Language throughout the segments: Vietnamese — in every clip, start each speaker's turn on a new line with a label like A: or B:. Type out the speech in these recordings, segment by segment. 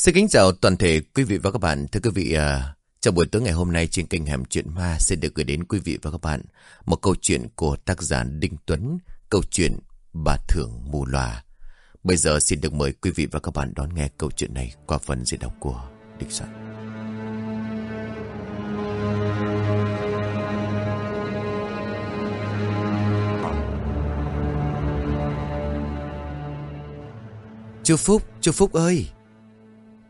A: Xin kính chào toàn thể quý vị và các bạn. Thưa quý vị, uh, trong buổi tối ngày hôm nay trên kênh Hẻm Chuyện Ma sẽ được gửi đến quý vị và các bạn một câu chuyện của tác giả Đinh Tuấn, câu chuyện Bà Thưởng Mù Loà. Bây giờ xin được mời quý vị và các bạn đón nghe câu chuyện này qua phần diễn đọc của Đinh Soạn. Chú Phúc, chú Phúc ơi!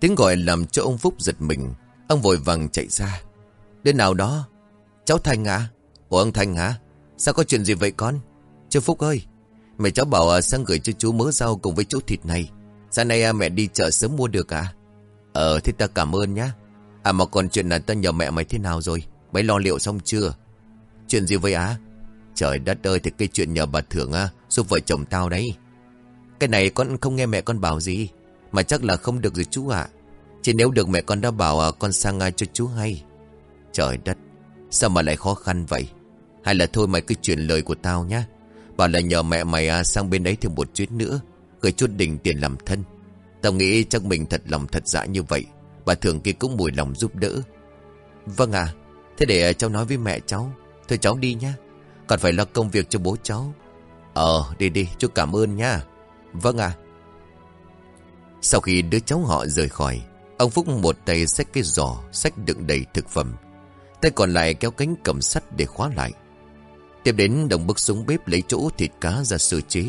A: Tiếng gọi làm cho ông Phúc giật mình. Ông vội vàng chạy ra. Đến nào đó? Cháu Thành à? Ủa ông Thành hả? Sao có chuyện gì vậy con? Chú Phúc ơi! Mẹ cháu bảo à, sang gửi cho chú mớ rau cùng với chú thịt này. Sáng nay à, mẹ đi chợ sớm mua được à? Ờ, thì ta cảm ơn nhá. À mà còn chuyện là ta nhờ mẹ mày thế nào rồi? Mày lo liệu xong chưa? Chuyện gì vậy á? Trời đất ơi, thì cái chuyện nhờ bà thưởng à, giúp vợ chồng tao đấy. Cái này con không nghe mẹ con bảo gì. Mà chắc là không được rồi chú ạ. Chỉ nếu được mẹ con đã bảo à, con sang ngay cho chú hay. Trời đất, sao mà lại khó khăn vậy? Hay là thôi mày cứ truyền lời của tao nhá. Bảo là nhờ mẹ mày à, sang bên đấy thêm một chuyến nữa. Gửi chút đỉnh tiền làm thân. Tao nghĩ chắc mình thật lòng thật dạ như vậy. Bà thường kia cũng mùi lòng giúp đỡ. Vâng à, thế để cháu nói với mẹ cháu. Thôi cháu đi nhá. Còn phải lo công việc cho bố cháu. Ờ, đi đi, chú cảm ơn nha. Vâng à. Sau khi đứa cháu họ rời khỏi, ông Phúc một tay xách cái giỏ, xách đựng đầy thực phẩm. Tay còn lại kéo cánh cầm sắt để khóa lại. Tiếp đến đồng bước xuống bếp lấy chỗ thịt cá ra sơ chế.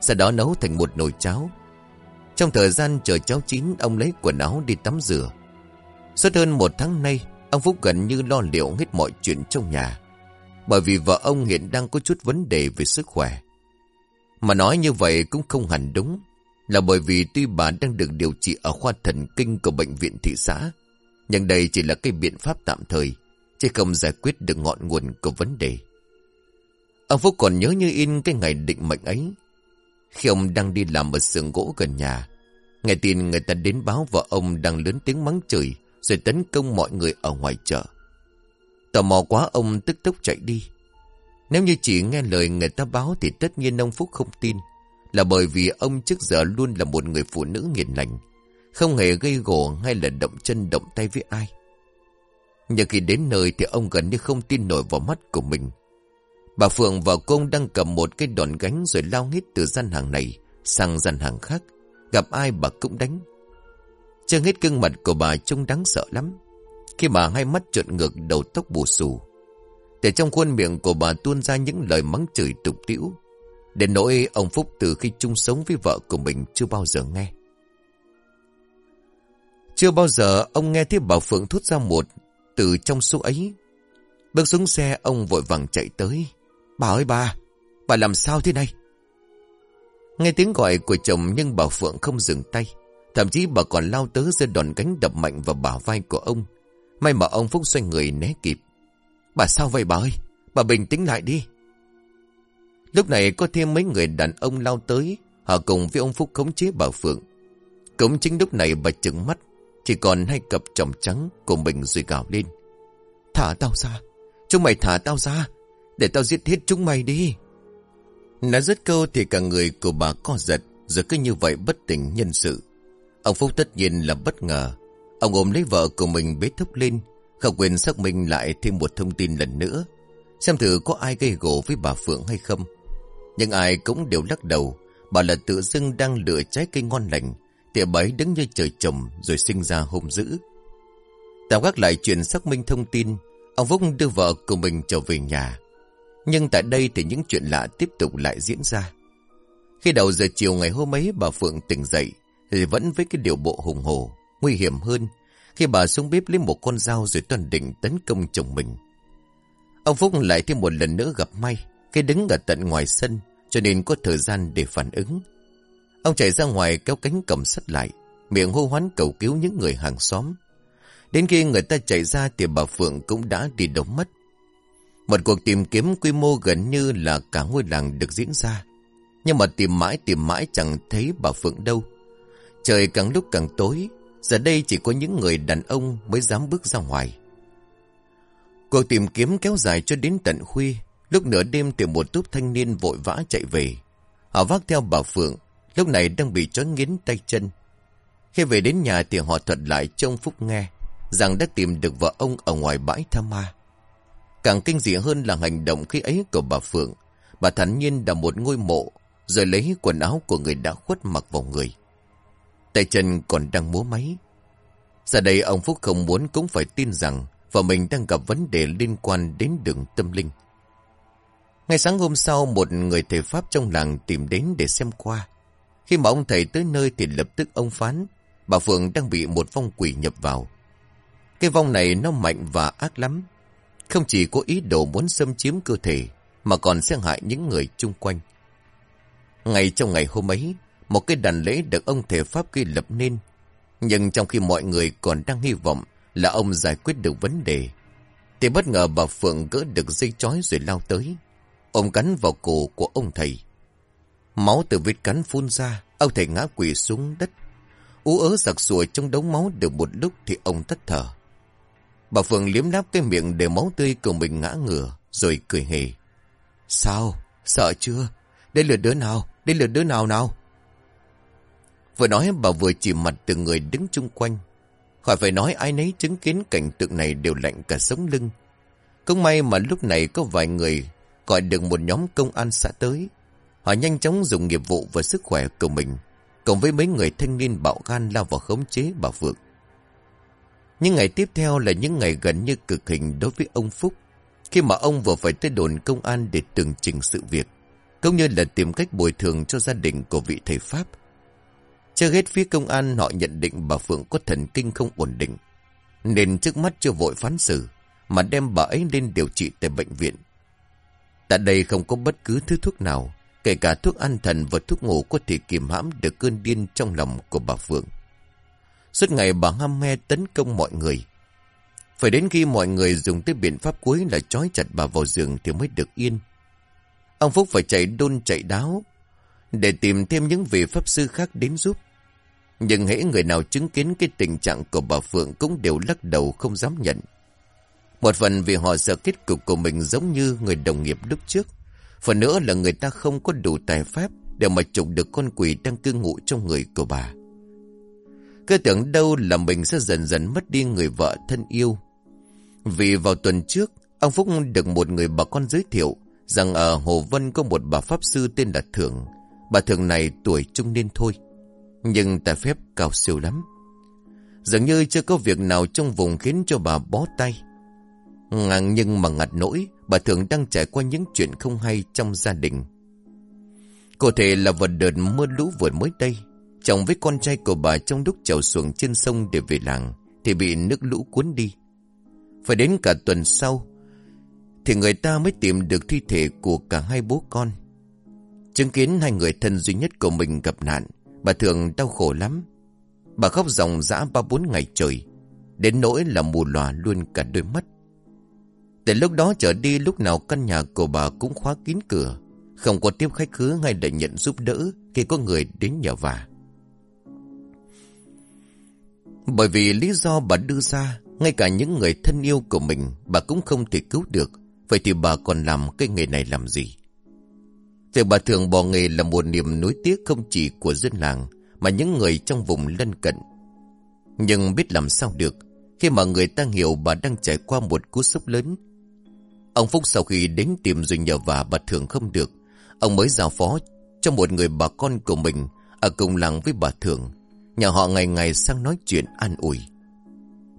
A: Sau đó nấu thành một nồi cháo. Trong thời gian chờ cháo chín, ông lấy quần áo đi tắm rửa. Suốt hơn một tháng nay, ông Phúc gần như lo liệu hết mọi chuyện trong nhà. Bởi vì vợ ông hiện đang có chút vấn đề về sức khỏe. Mà nói như vậy cũng không hẳn đúng. Là bởi vì tuy bà đang được điều trị ở khoa thần kinh của bệnh viện thị xã. Nhưng đây chỉ là cái biện pháp tạm thời. Chứ không giải quyết được ngọn nguồn của vấn đề. Ông Phúc còn nhớ như in cái ngày định mệnh ấy. Khi ông đang đi làm ở xưởng gỗ gần nhà. Nghe tin người ta đến báo vợ ông đang lớn tiếng mắng chửi. Rồi tấn công mọi người ở ngoài chợ. Tò mò quá, ông tức tốc chạy đi. Nếu như chỉ nghe lời người ta báo thì tất nhiên ông Phúc không tin. Là bởi vì ông trước giờ luôn là một người phụ nữ nghiền lành. Không hề gây gổ hay là động chân động tay với ai. Nhưng khi đến nơi thì ông gần như không tin nổi vào mắt của mình. Bà Phượng và công đang cầm một cái đòn gánh rồi lao hết từ gian hàng này sang gian hàng khác. Gặp ai bà cũng đánh. Trơn hết gương mặt của bà trông đáng sợ lắm. Khi bà hai mắt trợn ngược, đầu tóc bù xù. Để trong khuôn miệng của bà tuôn ra những lời mắng chửi tục tiễu. Đến nỗi ông Phúc từ khi chung sống với vợ của mình chưa bao giờ nghe. Chưa bao giờ ông nghe thấy bà Phượng thốt ra một từ trong số ấy. Bước xuống xe ông vội vàng chạy tới. Bà ơi bà, bà làm sao thế này? Nghe tiếng gọi của chồng nhưng bà Phượng không dừng tay. Thậm chí bà còn lao tới ra đòn cánh đập mạnh vào bả vai của ông. May mà ông Phúc xoay người né kịp. Bà sao vậy bà ơi? Bà bình tĩnh lại đi. Lúc này có thêm mấy người đàn ông lao tới. Họ cùng với ông Phúc khống chế bà Phượng. Cũng chính lúc này bà trừng mắt. Chỉ còn hai cặp chồng trắng của mình rồi gào lên. Thả tao ra. Chúng mày thả tao ra. Để tao giết hết chúng mày đi. Nói rất câu thì cả người của bà co giật. Rồi cứ như vậy bất tỉnh nhân sự. Ông Phúc tất nhiên là bất ngờ. Ông ôm lấy vợ của mình bế thúc lên. Không quên xác minh lại thêm một thông tin lần nữa. Xem thử có ai gây gỗ với bà Phượng hay không. Nhưng ai cũng đều lắc đầu. Bà là tự dưng đang lựa trái cây ngon lành. Tiệm bấy đứng như trời trồng rồi sinh ra hôm dữ. Tạm gác lại chuyện xác minh thông tin. Ông Phúc đưa vợ của mình trở về nhà. Nhưng tại đây thì những chuyện lạ tiếp tục lại diễn ra. Khi đầu giờ chiều ngày hôm ấy bà Phượng tỉnh dậy thì vẫn với cái điều bộ hùng hồ, nguy hiểm hơn khi bà xuống bếp lấy một con dao rồi toàn định tấn công chồng mình. Ông Phúc lại thêm một lần nữa gặp may, khi đứng ở tận ngoài sân, cho nên có thời gian để phản ứng. Ông chạy ra ngoài kéo cánh cầm sắt lại, miệng hô hoán cầu cứu những người hàng xóm. Đến khi người ta chạy ra thì bà Phượng cũng đã đi đâu mất. Một cuộc tìm kiếm quy mô gần như là cả ngôi làng được diễn ra. Nhưng mà tìm mãi tìm mãi chẳng thấy bà Phượng đâu. Trời càng lúc càng tối, Giờ đây chỉ có những người đàn ông mới dám bước ra ngoài. Cuộc tìm kiếm kéo dài cho đến tận khuya. Lúc nửa đêm thì một túp thanh niên vội vã chạy về. Họ vác theo bà Phượng, lúc này đang bị trói nghiến tay chân. Khi về đến nhà thì họ thuật lại cho ông Phúc nghe rằng đã tìm được vợ ông ở ngoài bãi tham ma. Càng kinh dị hơn là hành động khi ấy của bà Phượng. Bà thản nhiên đào một ngôi mộ rồi lấy quần áo của người đã khuất mặc vào người. Tay chân còn đang múa máy. Giờ đây ông Phúc không muốn cũng phải tin rằng vợ mình đang gặp vấn đề liên quan đến đường tâm linh. Ngày sáng hôm sau, một người thầy Pháp trong làng tìm đến để xem qua. Khi mà ông thầy tới nơi thì lập tức ông phán, bà Phượng đang bị một vong quỷ nhập vào. Cái vong này nó mạnh và ác lắm. Không chỉ có ý đồ muốn xâm chiếm cơ thể, mà còn sẽ hại những người chung quanh. Ngay trong ngày hôm ấy, một cái đàn lễ được ông thầy Pháp ghi lập nên. Nhưng trong khi mọi người còn đang hy vọng là ông giải quyết được vấn đề, thì bất ngờ bà Phượng gỡ được dây chói rồi lao tới ôm cắn vào cổ của ông thầy. Máu từ vết cắn phun ra, ông thầy ngã quỷ xuống đất. Ú ớ giặc sùa trong đống máu được một lúc thì ông tắt thở. Bà Phượng liếm láp cái miệng để máu tươi của mình ngã ngửa, rồi cười hề. Sao? Sợ chưa? Đây là đứa nào? Đây là đứa nào nào? Vừa nói bà vừa chỉ mặt từng người đứng chung quanh. Khỏi phải nói ai nấy chứng kiến cảnh tượng này đều lạnh cả sống lưng. Cũng may mà lúc này có vài người gọi được một nhóm công an xã tới. Họ nhanh chóng dùng nghiệp vụ và sức khỏe của mình, cùng với mấy người thanh niên bạo gan lao vào khống chế bà Phượng. Những ngày tiếp theo là những ngày gần như cực hình đối với ông Phúc, khi mà ông vừa phải tới đồn công an để tường trình sự việc, cũng như là tìm cách bồi thường cho gia đình của vị thầy Pháp. Chưa hết phía công an họ nhận định bà Phượng có thần kinh không ổn định, nên trước mắt chưa vội phán xử, mà đem bà ấy lên điều trị tại bệnh viện. Tại đây không có bất cứ thứ thuốc nào, kể cả thuốc an thần và thuốc ngủ có thể kiềm hãm được cơn điên trong lòng của bà Phượng. Suốt ngày bà ham me tấn công mọi người. Phải đến khi mọi người dùng tới biện pháp cuối là trói chặt bà vào giường thì mới được yên. Ông Phúc phải chạy đôn chạy đáo để tìm thêm những vị pháp sư khác đến giúp. Nhưng hễ người nào chứng kiến cái tình trạng của bà Phượng cũng đều lắc đầu không dám nhận. Một phần vì họ sợ kết cục của mình giống như người đồng nghiệp lúc trước. Phần nữa là người ta không có đủ tài pháp để mà chụp được con quỷ đang cư ngụ trong người của bà. Cứ tưởng đâu là mình sẽ dần dần mất đi người vợ thân yêu. Vì vào tuần trước, ông Phúc được một người bà con giới thiệu rằng ở Hồ Vân có một bà Pháp Sư tên là Thượng. Bà Thượng này tuổi trung niên thôi, nhưng tài phép cao siêu lắm. Dường như chưa có việc nào trong vùng khiến cho bà bó tay. Ngang nhưng mà ngặt nỗi, bà thường đang trải qua những chuyện không hay trong gia đình. Cụ thể là vật đợt mưa lũ vừa mới đây, chồng với con trai của bà trong lúc chèo xuồng trên sông để về làng, thì bị nước lũ cuốn đi. Phải đến cả tuần sau, thì người ta mới tìm được thi thể của cả hai bố con. Chứng kiến hai người thân duy nhất của mình gặp nạn, bà thường đau khổ lắm. Bà khóc ròng rã ba bốn ngày trời, đến nỗi là mù lòa luôn cả đôi mắt. Từ lúc đó trở đi lúc nào căn nhà của bà cũng khóa kín cửa. Không có tiếp khách khứa hay để nhận giúp đỡ khi có người đến nhờ vả. Bởi vì lý do bà đưa ra, ngay cả những người thân yêu của mình bà cũng không thể cứu được. Vậy thì bà còn làm cái nghề này làm gì? Thì bà thường bỏ nghề là một niềm nối tiếc không chỉ của dân làng mà những người trong vùng lân cận. Nhưng biết làm sao được khi mà người ta hiểu bà đang trải qua một cú sốc lớn Ông Phúc sau khi đến tìm rồi nhờ vả bà thường không được, ông mới giao phó cho một người bà con của mình ở cùng làng với bà thường. Nhà họ ngày ngày sang nói chuyện an ủi.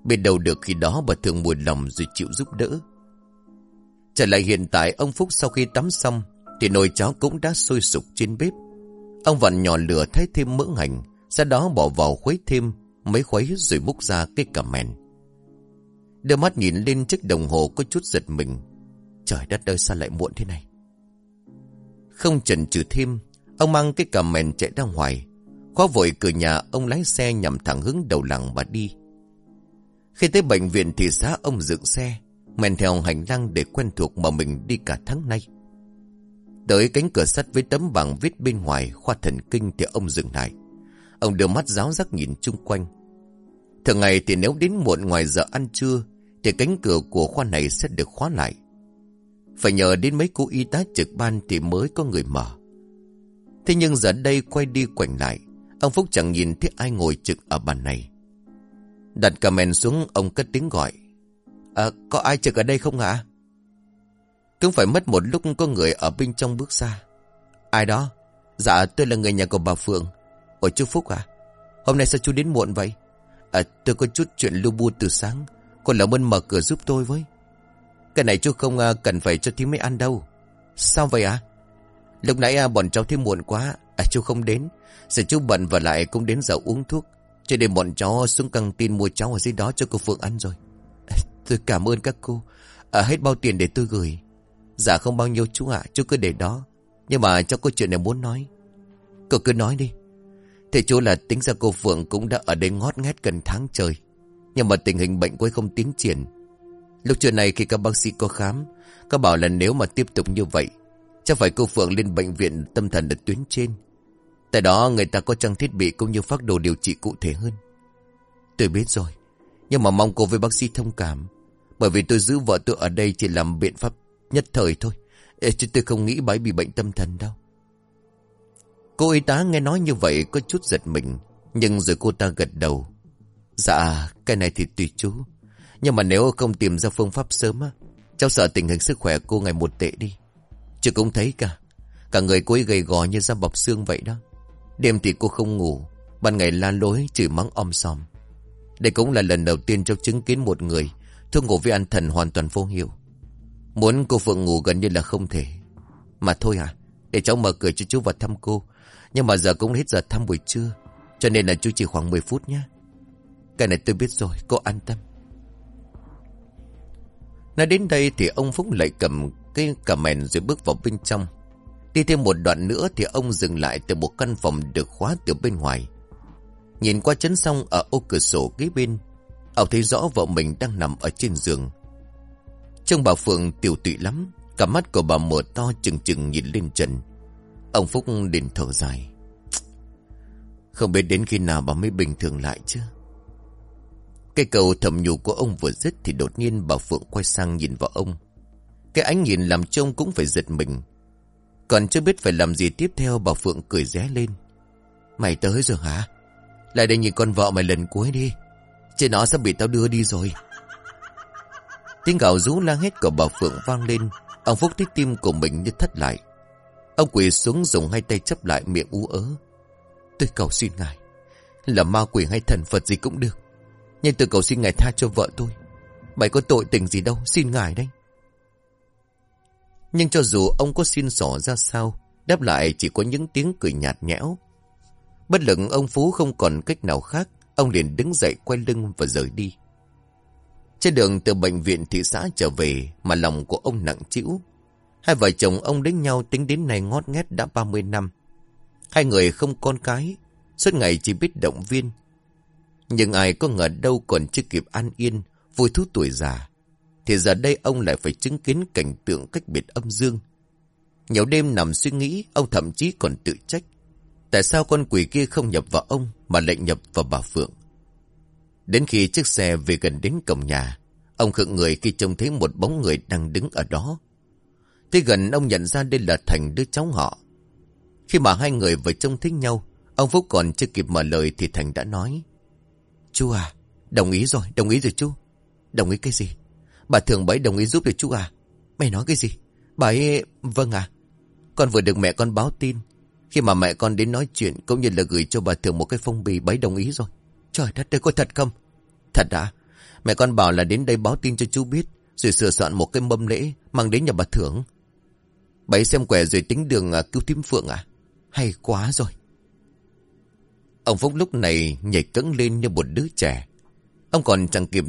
A: Biết đâu được khi đó bà thường buồn lòng rồi chịu giúp đỡ. Trở lại hiện tại ông Phúc sau khi tắm xong thì nồi cháo cũng đã sôi sục trên bếp. Ông vặn nhỏ lửa thay thêm mỡ hành, sau đó bỏ vào khuấy thêm mấy khuấy rồi múc ra cái cà mèn. Đưa mắt nhìn lên chiếc đồng hồ có chút giật mình. Trời đất ơi, sao lại muộn thế này? Không chần chừ thêm, Ông mang cái cà mèn chạy ra ngoài. Khóa vội cửa nhà, ông lái xe nhằm thẳng hướng đầu làng mà đi. Khi tới bệnh viện thì xã ông dựng xe, Men theo hành lang để quen thuộc mà mình đi cả tháng nay. Tới cánh cửa sắt với tấm bảng viết bên ngoài, khoa thần kinh thì ông dừng lại. Ông đưa mắt giáo giác nhìn chung quanh. Thường ngày thì nếu đến muộn ngoài giờ ăn trưa, Thì cánh cửa của khoa này sẽ được khóa lại phải nhờ đến mấy cô y tá trực ban thì mới có người mở. Thế nhưng giờ đây quay đi quảnh lại, Ông Phúc chẳng nhìn thấy ai ngồi trực ở bàn này. Đặt cà mèn xuống ông cất tiếng gọi. À, có ai trực ở đây không hả? cứ phải mất một lúc có người ở bên trong bước ra. Ai đó? Dạ tôi là người nhà của bà Phượng. Ủa chú Phúc à? Hôm nay sao chú đến muộn vậy? À tôi có chút chuyện lưu bu từ sáng. Còn làm ơn mở cửa giúp tôi với. Cái này chú không à, cần phải cho thím mới ăn đâu. Sao vậy ạ? À? Lúc nãy à, bọn cháu thêm muộn quá. À chú không đến. Giờ chú bận và lại cũng đến giờ uống thuốc. Cho nên bọn cháu xuống căng tin mua cháu ở dưới đó cho cô Phượng ăn rồi. À, tôi cảm ơn các cô. À, hết bao tiền để tôi gửi. Dạ không bao nhiêu chú ạ, chú cứ để đó. Nhưng mà cháu có chuyện này muốn nói. Cậu cứ nói đi. Thế chú là tính ra cô Phượng cũng đã ở đây ngót nghét gần tháng trời. Nhưng mà tình hình bệnh của không tiến triển. Lúc trưa này khi các bác sĩ có khám, các bảo là nếu mà tiếp tục như vậy, chắc phải cô Phượng lên bệnh viện tâm thần ở tuyến trên. Tại đó người ta có trang thiết bị cũng như phác đồ điều trị cụ thể hơn. Tôi biết rồi, nhưng mà mong cô với bác sĩ thông cảm. Bởi vì tôi giữ vợ tôi ở đây chỉ làm biện pháp nhất thời thôi. Chứ tôi không nghĩ bà bị bệnh tâm thần đâu. Cô y tá nghe nói như vậy có chút giật mình. Nhưng rồi cô ta gật đầu. Dạ, cái này thì tùy chú. Nhưng mà nếu không tìm ra phương pháp sớm á, cháu sợ tình hình sức khỏe cô ngày một tệ đi. Chứ cũng thấy cả. Cả người cô ấy gầy gò như da bọc xương vậy đó. Đêm thì cô không ngủ. Ban ngày la lối chửi mắng om sòm. Đây cũng là lần đầu tiên cháu chứng kiến một người thuốc ngủ với an thần hoàn toàn vô hiệu. Muốn cô Phượng ngủ gần như là không thể. Mà thôi à, để cháu mở cửa cho chú vào thăm cô. Nhưng mà giờ cũng hết giờ thăm buổi trưa. Cho nên là chú chỉ khoảng 10 phút nhé. Cái này tôi biết rồi, cô an tâm. Nói đến đây thì ông Phúc lại cầm cái cà mèn rồi bước vào bên trong. Đi thêm một đoạn nữa thì ông dừng lại từ một căn phòng được khóa từ bên ngoài. Nhìn qua chấn xong ở ô cửa sổ kế bên, ông thấy rõ vợ mình đang nằm ở trên giường. Trông bà Phượng tiểu tụy lắm, cả mắt của bà mở to chừng chừng nhìn lên trần. Ông Phúc liền thở dài. Không biết đến khi nào bà mới bình thường lại chứ cây cầu thầm nhủ của ông vừa dứt thì đột nhiên bà Phượng quay sang nhìn vào ông. Cái ánh nhìn làm trông cũng phải giật mình. Còn chưa biết phải làm gì tiếp theo, bà Phượng cười ré lên. Mày tới rồi hả? Lại đây nhìn con vợ mày lần cuối đi. Trên nó sắp bị tao đưa đi rồi. Tiếng gạo rú la hết của bà Phượng vang lên. Ông Phúc thấy tim của mình như thất lại. Ông quỳ xuống dùng hai tay chấp lại miệng ú ớ. Tôi cầu xin ngài. Là ma quỷ hay thần Phật gì cũng được. Nhưng tôi cầu xin ngài tha cho vợ tôi. Mày có tội tình gì đâu, xin ngài đấy. Nhưng cho dù ông có xin xỏ ra sao, đáp lại chỉ có những tiếng cười nhạt nhẽo. Bất lực ông Phú không còn cách nào khác, ông liền đứng dậy quay lưng và rời đi. Trên đường từ bệnh viện thị xã trở về mà lòng của ông nặng chịu. Hai vợ chồng ông đánh nhau tính đến nay ngót nghét đã 30 năm. Hai người không con cái, suốt ngày chỉ biết động viên. Nhưng ai có ngờ đâu còn chưa kịp an yên, vui thú tuổi già. Thì giờ đây ông lại phải chứng kiến cảnh tượng cách biệt âm dương. Nhiều đêm nằm suy nghĩ, ông thậm chí còn tự trách. Tại sao con quỷ kia không nhập vào ông mà lại nhập vào bà Phượng? Đến khi chiếc xe về gần đến cổng nhà, ông khựng người khi trông thấy một bóng người đang đứng ở đó. Tới gần ông nhận ra đây là Thành đứa cháu họ. Khi mà hai người vừa trông thấy nhau, ông Phúc còn chưa kịp mở lời thì Thành đã nói. Chú à, đồng ý rồi, đồng ý rồi chú. Đồng ý cái gì? Bà thường bấy đồng ý giúp được chú à? Mày nói cái gì? Bà ấy... Vâng à. Con vừa được mẹ con báo tin. Khi mà mẹ con đến nói chuyện cũng như là gửi cho bà thường một cái phong bì bấy đồng ý rồi. Trời đất ơi, có thật không? Thật đã. Mẹ con bảo là đến đây báo tin cho chú biết. Rồi sửa soạn một cái mâm lễ mang đến nhà bà thưởng. Bấy xem quẻ rồi tính đường à, cứu tím Phượng à? Hay quá rồi. Ông Phúc lúc này nhảy cẫng lên như một đứa trẻ. Ông còn chẳng kịp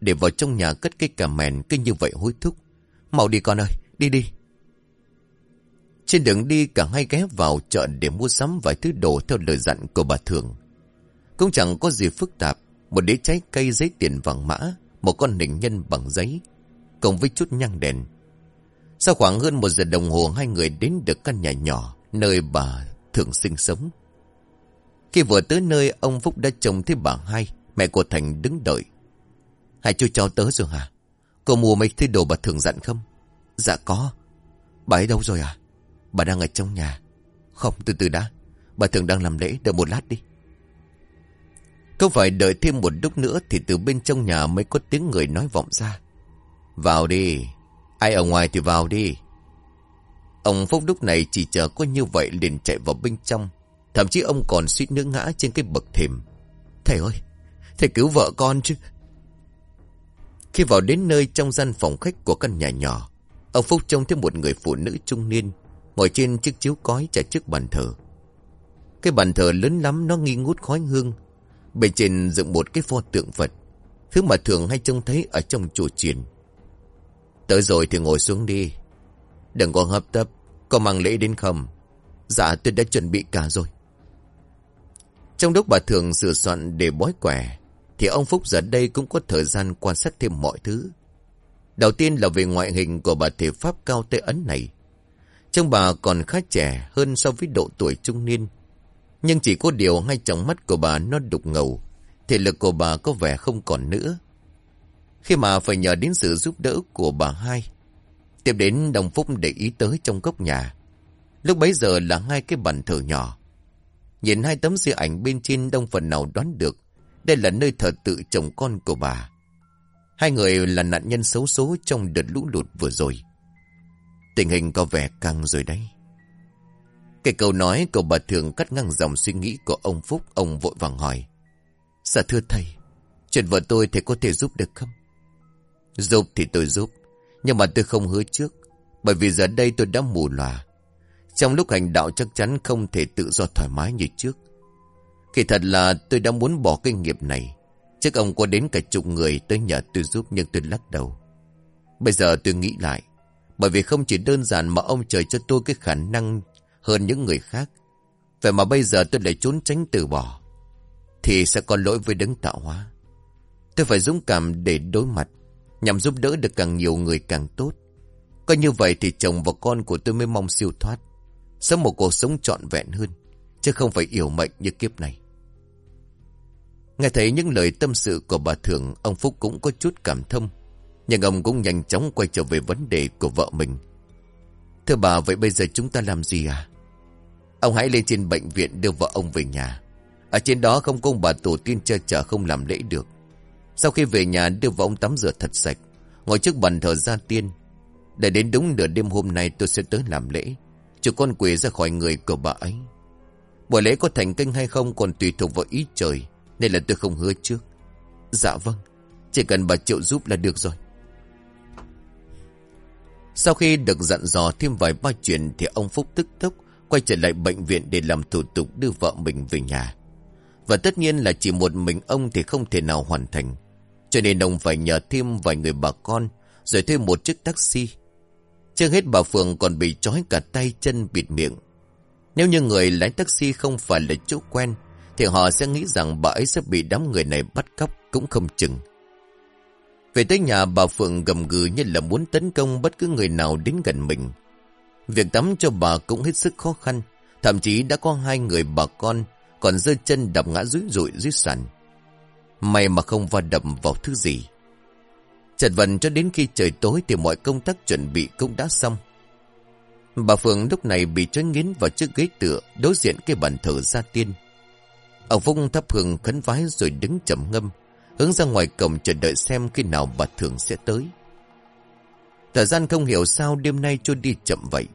A: để vào trong nhà cất cái cà mèn kinh như vậy hối thúc. Mau đi con ơi, đi đi. Trên đường đi cả hai ghé vào chợ để mua sắm vài thứ đồ theo lời dặn của bà Thường. Cũng chẳng có gì phức tạp. Một đĩa trái cây giấy tiền vàng mã, một con nỉnh nhân bằng giấy, cộng với chút nhang đèn. Sau khoảng hơn một giờ đồng hồ hai người đến được căn nhà nhỏ nơi bà thường sinh sống. Khi vừa tới nơi ông Phúc đã trông thấy bà hai, mẹ của Thành đứng đợi. Hai chú cháu tới rồi hả? Cô mua mấy thứ đồ bà thường dặn không? Dạ có. Bà ấy đâu rồi à? Bà đang ở trong nhà. Không, từ từ đã. Bà thường đang làm lễ, đợi một lát đi. Không phải đợi thêm một lúc nữa thì từ bên trong nhà mới có tiếng người nói vọng ra. Vào đi. Ai ở ngoài thì vào đi. Ông Phúc lúc này chỉ chờ có như vậy liền chạy vào bên trong. Thậm chí ông còn suýt nữa ngã trên cái bậc thềm. Thầy ơi, thầy cứu vợ con chứ. Khi vào đến nơi trong gian phòng khách của căn nhà nhỏ, ông Phúc trông thấy một người phụ nữ trung niên ngồi trên chiếc chiếu cói trải trước bàn thờ. Cái bàn thờ lớn lắm nó nghi ngút khói hương. Bên trên dựng một cái pho tượng Phật, thứ mà thường hay trông thấy ở trong chùa chiền. Tới rồi thì ngồi xuống đi. Đừng có hấp tấp, có mang lễ đến không? Dạ tôi đã chuẩn bị cả rồi. Trong lúc bà thường sửa soạn để bói quẻ, thì ông Phúc giờ đây cũng có thời gian quan sát thêm mọi thứ. Đầu tiên là về ngoại hình của bà thể pháp cao tê ấn này. Trông bà còn khá trẻ hơn so với độ tuổi trung niên. Nhưng chỉ có điều hai trong mắt của bà nó đục ngầu, thể lực của bà có vẻ không còn nữa. Khi mà phải nhờ đến sự giúp đỡ của bà hai, tiếp đến Đồng Phúc để ý tới trong góc nhà. Lúc bấy giờ là hai cái bàn thờ nhỏ. Nhìn hai tấm di ảnh bên trên đông phần nào đoán được đây là nơi thờ tự chồng con của bà. Hai người là nạn nhân xấu số trong đợt lũ lụt vừa rồi. Tình hình có vẻ căng rồi đấy. Cái câu nói của bà thường cắt ngang dòng suy nghĩ của ông Phúc, ông vội vàng hỏi. Dạ thưa thầy, chuyện vợ tôi thầy có thể giúp được không? Giúp thì tôi giúp, nhưng mà tôi không hứa trước, bởi vì giờ đây tôi đã mù lòa. Trong lúc hành đạo chắc chắn không thể tự do thoải mái như trước. Kỳ thật là tôi đã muốn bỏ cái nghiệp này. Chắc ông có đến cả chục người tới nhờ tôi giúp nhưng tôi lắc đầu. Bây giờ tôi nghĩ lại. Bởi vì không chỉ đơn giản mà ông trời cho tôi cái khả năng hơn những người khác. Vậy mà bây giờ tôi lại trốn tránh từ bỏ. Thì sẽ có lỗi với đấng tạo hóa. Tôi phải dũng cảm để đối mặt. Nhằm giúp đỡ được càng nhiều người càng tốt. Có như vậy thì chồng và con của tôi mới mong siêu thoát. Sống một cuộc sống trọn vẹn hơn. Chứ không phải yếu mệnh như kiếp này. Nghe thấy những lời tâm sự của bà Thường, ông Phúc cũng có chút cảm thông. Nhưng ông cũng nhanh chóng quay trở về vấn đề của vợ mình. Thưa bà, vậy bây giờ chúng ta làm gì à? Ông hãy lên trên bệnh viện đưa vợ ông về nhà. Ở trên đó không công bà tổ tiên chờ chở không làm lễ được. Sau khi về nhà đưa vợ ông tắm rửa thật sạch, ngồi trước bàn thờ gia tiên. Để đến đúng nửa đêm hôm nay tôi sẽ tới làm lễ, trừ con quỷ ra khỏi người của bà ấy. Buổi lễ có thành kinh hay không còn tùy thuộc vào ý trời, nên là tôi không hứa trước. Dạ vâng, chỉ cần bà Triệu giúp là được rồi. Sau khi được dặn dò thêm vài ba chuyện thì ông Phúc tức tốc quay trở lại bệnh viện để làm thủ tục đưa vợ mình về nhà. Và tất nhiên là chỉ một mình ông thì không thể nào hoàn thành. Cho nên ông phải nhờ thêm vài người bà con rồi thuê một chiếc taxi. Chưa hết bà Phượng còn bị trói cả tay chân bịt miệng. Nếu như người lái taxi không phải là chỗ quen, thì họ sẽ nghĩ rằng bà ấy sẽ bị đám người này bắt cóc cũng không chừng. Về tới nhà, bà Phượng gầm gừ như là muốn tấn công bất cứ người nào đến gần mình. Việc tắm cho bà cũng hết sức khó khăn. Thậm chí đã có hai người bà con còn rơi chân đập ngã rúi rụi dưới sàn. May mà không va đập vào thứ gì. Chật vần cho đến khi trời tối thì mọi công tác chuẩn bị cũng đã xong. Bà Phượng lúc này bị trói nghiến vào chiếc ghế tựa đối diện cái bàn thờ gia tiên. Ông Phúc thắp hương khấn vái rồi đứng chậm ngâm, hướng ra ngoài cổng chờ đợi xem khi nào bà Thường sẽ tới. Thời gian không hiểu sao đêm nay trôi đi chậm vậy.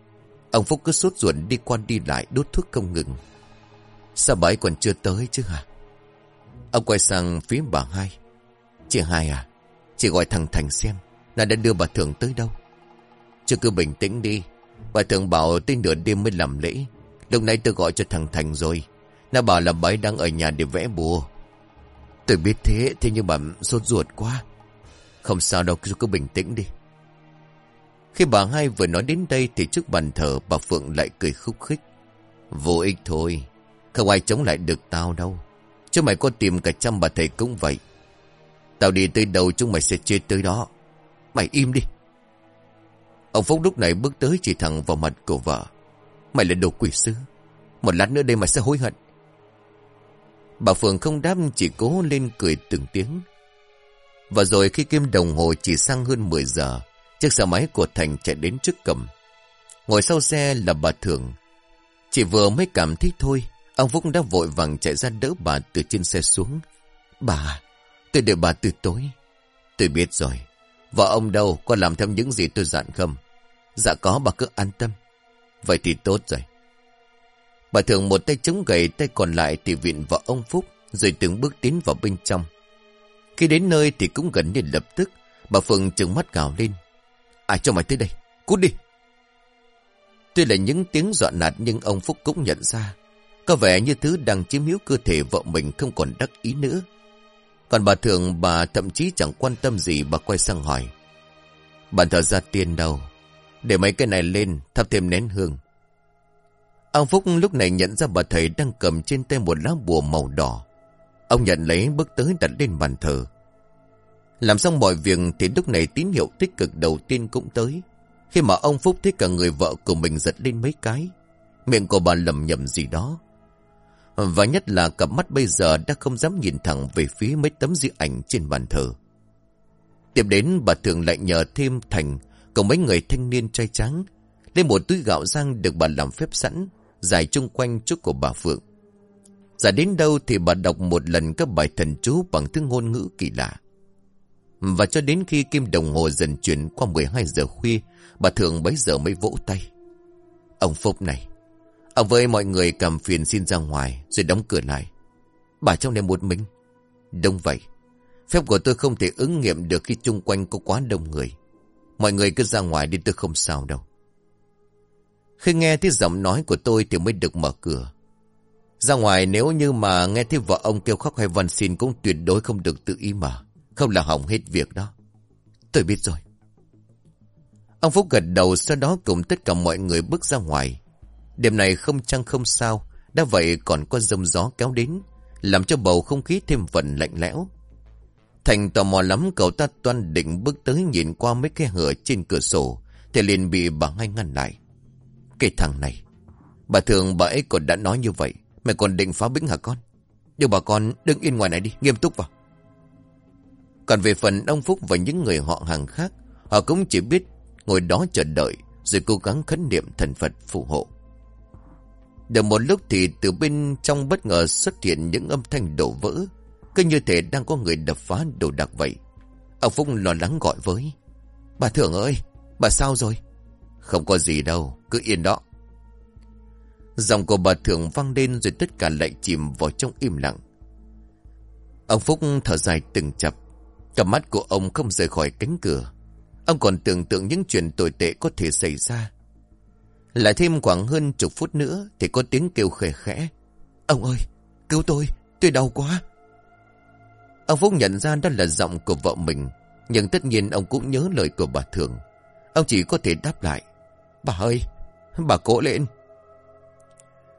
A: Ông Phúc cứ sốt ruột đi qua đi lại đốt thuốc không ngừng. Sao bà ấy còn chưa tới chứ hả? Ông quay sang phía bà hai. Chị hai à, chị gọi thằng Thành xem, nó đã đưa bà Thượng tới đâu. Chứ cứ bình tĩnh đi, bà Thượng bảo tới nửa đêm mới làm lễ. Lúc nãy tôi gọi cho thằng Thành rồi, nó bảo là bà ấy đang ở nhà để vẽ bùa. Tôi biết thế, thế nhưng mà sốt ruột quá. Không sao đâu, cứ, cứ bình tĩnh đi. Khi bà hai vừa nói đến đây thì trước bàn thờ bà Phượng lại cười khúc khích. Vô ích thôi, không ai chống lại được tao đâu. Chứ mày có tìm cả trăm bà thầy cũng vậy. Tao đi tới đâu chúng mày sẽ chết tới đó. Mày im đi. Ông Phúc lúc này bước tới chỉ thẳng vào mặt của vợ. Mày là đồ quỷ sứ. Một lát nữa đây mày sẽ hối hận. Bà Phượng không đáp chỉ cố lên cười từng tiếng. Và rồi khi kim đồng hồ chỉ sang hơn 10 giờ, chiếc xe máy của Thành chạy đến trước cầm. Ngồi sau xe là bà Thường. Chỉ vừa mới cảm thấy thôi, ông Phúc đã vội vàng chạy ra đỡ bà từ trên xe xuống. Bà, tôi để bà từ tối. Tôi biết rồi. Vợ ông đâu, có làm theo những gì tôi dặn không? Dạ có, bà cứ an tâm. Vậy thì tốt rồi. Bà thường một tay chống gậy, tay còn lại thì viện vào ông Phúc, rồi từng bước tiến vào bên trong. Khi đến nơi thì cũng gần như lập tức, bà Phượng trừng mắt gào lên. Ai cho mày tới đây? Cút đi! Tuy là những tiếng dọa nạt nhưng ông Phúc cũng nhận ra. Có vẻ như thứ đang chiếm hữu cơ thể vợ mình không còn đắc ý nữa. Còn bà thường bà thậm chí chẳng quan tâm gì, bà quay sang hỏi. Bạn thờ ra tiền đâu? Để mấy cái này lên, thắp thêm nén hương. Ông Phúc lúc này nhận ra bà thầy đang cầm trên tay một lá bùa màu đỏ. Ông nhận lấy, bước tới đặt lên bàn thờ. Làm xong mọi việc thì lúc này tín hiệu tích cực đầu tiên cũng tới. Khi mà ông Phúc thấy cả người vợ của mình giật lên mấy cái. Miệng của bà lầm nhầm gì đó. Và nhất là cặp mắt bây giờ đã không dám nhìn thẳng về phía mấy tấm di ảnh trên bàn thờ. Tiếp đến bà thường lại nhờ thêm Thành cùng mấy người thanh niên trai trắng lên một túi gạo rang được bà làm phép sẵn dài chung quanh trước của bà Phượng. Giả đến đâu thì bà đọc một lần các bài thần chú bằng thứ ngôn ngữ kỳ lạ. Và cho đến khi kim đồng hồ dần chuyển qua 12 giờ khuya, bà thường bấy giờ mới vỗ tay. Ông Phúc này, ông với mọi người cầm phiền xin ra ngoài rồi đóng cửa lại. Bà trong này một mình. Đông vậy. Phép của tôi không thể ứng nghiệm được khi chung quanh có quá đông người. Mọi người cứ ra ngoài đi, tôi không sao đâu. Khi nghe thấy giọng nói của tôi thì mới được mở cửa. Ra ngoài nếu như mà nghe thấy vợ ông kêu khóc hay văn xin cũng tuyệt đối không được tự ý mà Không là hỏng hết việc đó. Tôi biết rồi. Ông Phúc gật đầu, sau đó cùng tất cả mọi người bước ra ngoài. Đêm này không trăng không sao, đã vậy còn có rông gió kéo đến, làm cho bầu không khí thêm phần lạnh lẽo. Thành tò mò lắm cậu ta toan định bước tới nhìn qua mấy cái hở trên cửa sổ, thì liền bị bà ngay ngăn lại. Cái thằng này, bà thường bà ấy còn đã nói như vậy, mày còn định phá bĩnh hả con? Điều bà con đứng yên ngoài này đi, nghiêm túc vào. Còn về phần ông Phúc và những người họ hàng khác, họ cũng chỉ biết ngồi đó chờ đợi, rồi cố gắng khấn niệm thần Phật phù hộ. Được một lúc thì từ bên trong bất ngờ xuất hiện những âm thanh đổ vỡ, cứ như thể đang có người đập phá đồ đạc vậy. Ông Phúc lo lắng gọi với. Bà Thưởng ơi, bà sao rồi? Không có gì đâu, cứ yên đó. Dòng của bà Thưởng vang lên rồi tất cả lại chìm vào trong im lặng. Ông Phúc thở dài từng chập. Cặp mắt của ông không rời khỏi cánh cửa. Ông còn tưởng tượng những chuyện tồi tệ có thể xảy ra. Lại thêm khoảng hơn chục phút nữa thì có tiếng kêu khẽ khẽ. Ông ơi, cứu tôi, tôi đau quá. Ông Phúc nhận ra đó là giọng của vợ mình. Nhưng tất nhiên ông cũng nhớ lời của bà Thường. Ông chỉ có thể đáp lại. Bà ơi, bà cố lên.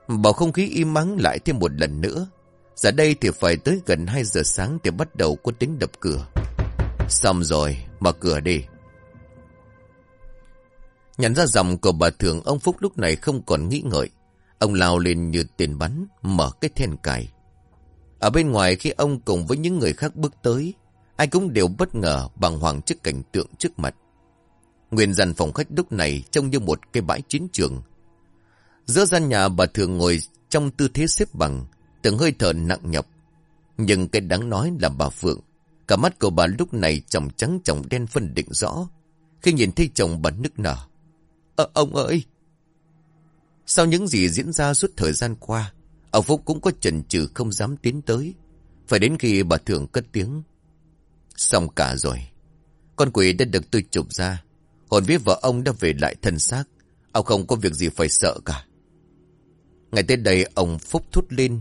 A: Bầu không khí im mắng lại thêm một lần nữa. Giờ đây thì phải tới gần 2 giờ sáng thì bắt đầu có tiếng đập cửa. Xong rồi, mở cửa đi. Nhận ra dòng của bà thường ông Phúc lúc này không còn nghĩ ngợi. Ông lao lên như tiền bắn, mở cái then cài. Ở bên ngoài khi ông cùng với những người khác bước tới, ai cũng đều bất ngờ bằng hoàng trước cảnh tượng trước mặt. Nguyên dàn phòng khách lúc này trông như một cái bãi chiến trường. Giữa gian nhà bà thường ngồi trong tư thế xếp bằng, từng hơi thở nặng nhọc. Nhưng cái đáng nói là bà Phượng. Cả mắt của bà lúc này chồng trắng chồng đen phân định rõ. Khi nhìn thấy chồng bà nức nở. Ờ, ông ơi! Sau những gì diễn ra suốt thời gian qua, ông Phúc cũng có chần chừ không dám tiến tới. Phải đến khi bà Thường cất tiếng. Xong cả rồi. Con quỷ đã được tôi chụp ra. Hồn viết vợ ông đã về lại thân xác. Ông không có việc gì phải sợ cả. Ngày tới đây ông Phúc thút lên.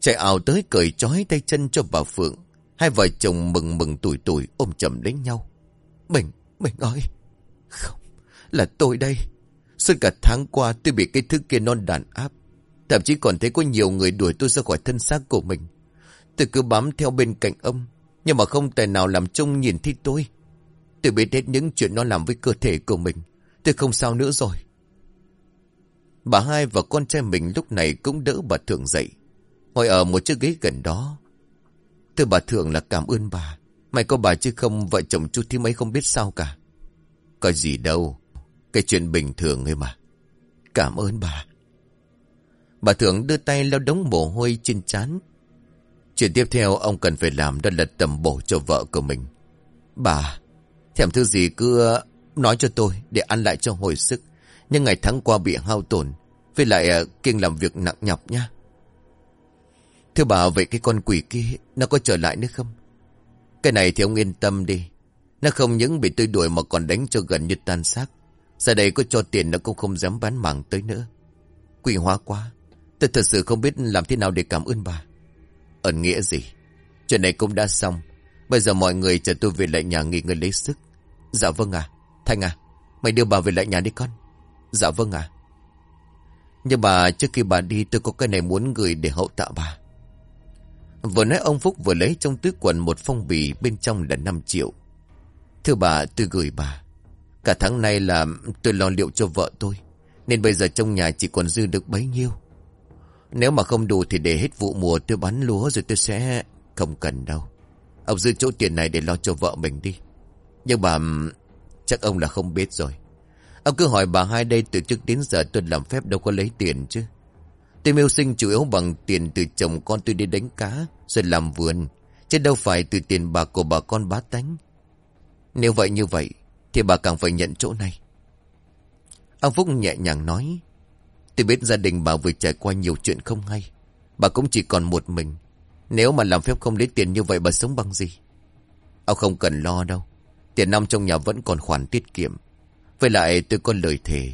A: Chạy ảo tới cởi trói tay chân cho bà Phượng. Hai vợ chồng mừng mừng tuổi tuổi ôm chầm lấy nhau. mình mình ơi! Không, là tôi đây. Suốt cả tháng qua tôi bị cái thứ kia non đàn áp. Thậm chí còn thấy có nhiều người đuổi tôi ra khỏi thân xác của mình. Tôi cứ bám theo bên cạnh ông. Nhưng mà không tài nào làm trông nhìn thấy tôi. Tôi biết hết những chuyện nó làm với cơ thể của mình. Tôi không sao nữa rồi. Bà hai và con trai mình lúc này cũng đỡ bà Thượng dậy. Ngồi ở một chiếc ghế gần đó. Thưa bà Thượng là cảm ơn bà. Mày có bà chứ không vợ chồng chú thì mấy không biết sao cả. Có gì đâu. Cái chuyện bình thường ấy mà. Cảm ơn bà. Bà Thượng đưa tay lau đống mồ hôi trên chán. Chuyện tiếp theo ông cần phải làm đó là tầm bổ cho vợ của mình. Bà, thèm thứ gì cứ nói cho tôi để ăn lại cho hồi sức. Nhưng ngày tháng qua bị hao tổn. Với lại à, kiêng làm việc nặng nhọc nha. Thưa bà, vậy cái con quỷ kia nó có trở lại nữa không? Cái này thì ông yên tâm đi. Nó không những bị tôi đuổi mà còn đánh cho gần như tan xác. Giờ đây có cho tiền nó cũng không dám bán mảng tới nữa. Quỷ hóa quá. Tôi thật sự không biết làm thế nào để cảm ơn bà. Ẩn nghĩa gì? Chuyện này cũng đã xong. Bây giờ mọi người chờ tôi về lại nhà nghỉ ngơi lấy sức. Dạ vâng à. Thanh à, mày đưa bà về lại nhà đi con. Dạ vâng à. Nhưng bà trước khi bà đi tôi có cái này muốn gửi để hậu tạ bà. Vừa nói ông Phúc vừa lấy trong túi quần một phong bì bên trong là 5 triệu. Thưa bà tôi gửi bà. Cả tháng nay là tôi lo liệu cho vợ tôi. Nên bây giờ trong nhà chỉ còn dư được bấy nhiêu. Nếu mà không đủ thì để hết vụ mùa tôi bán lúa rồi tôi sẽ... Không cần đâu. Ông giữ chỗ tiền này để lo cho vợ mình đi. Nhưng bà... Chắc ông là không biết rồi. Ông cứ hỏi bà hai đây từ trước đến giờ tôi làm phép đâu có lấy tiền chứ. Tôi mưu sinh chủ yếu bằng tiền từ chồng con tôi đi đánh cá rồi làm vườn. Chứ đâu phải từ tiền bạc của bà con bá tánh. Nếu vậy như vậy thì bà càng phải nhận chỗ này. Ông Phúc nhẹ nhàng nói. Tôi biết gia đình bà vừa trải qua nhiều chuyện không hay. Bà cũng chỉ còn một mình. Nếu mà làm phép không lấy tiền như vậy bà sống bằng gì? Ông không cần lo đâu. Tiền năm trong nhà vẫn còn khoản tiết kiệm. Với lại tôi có lời thề.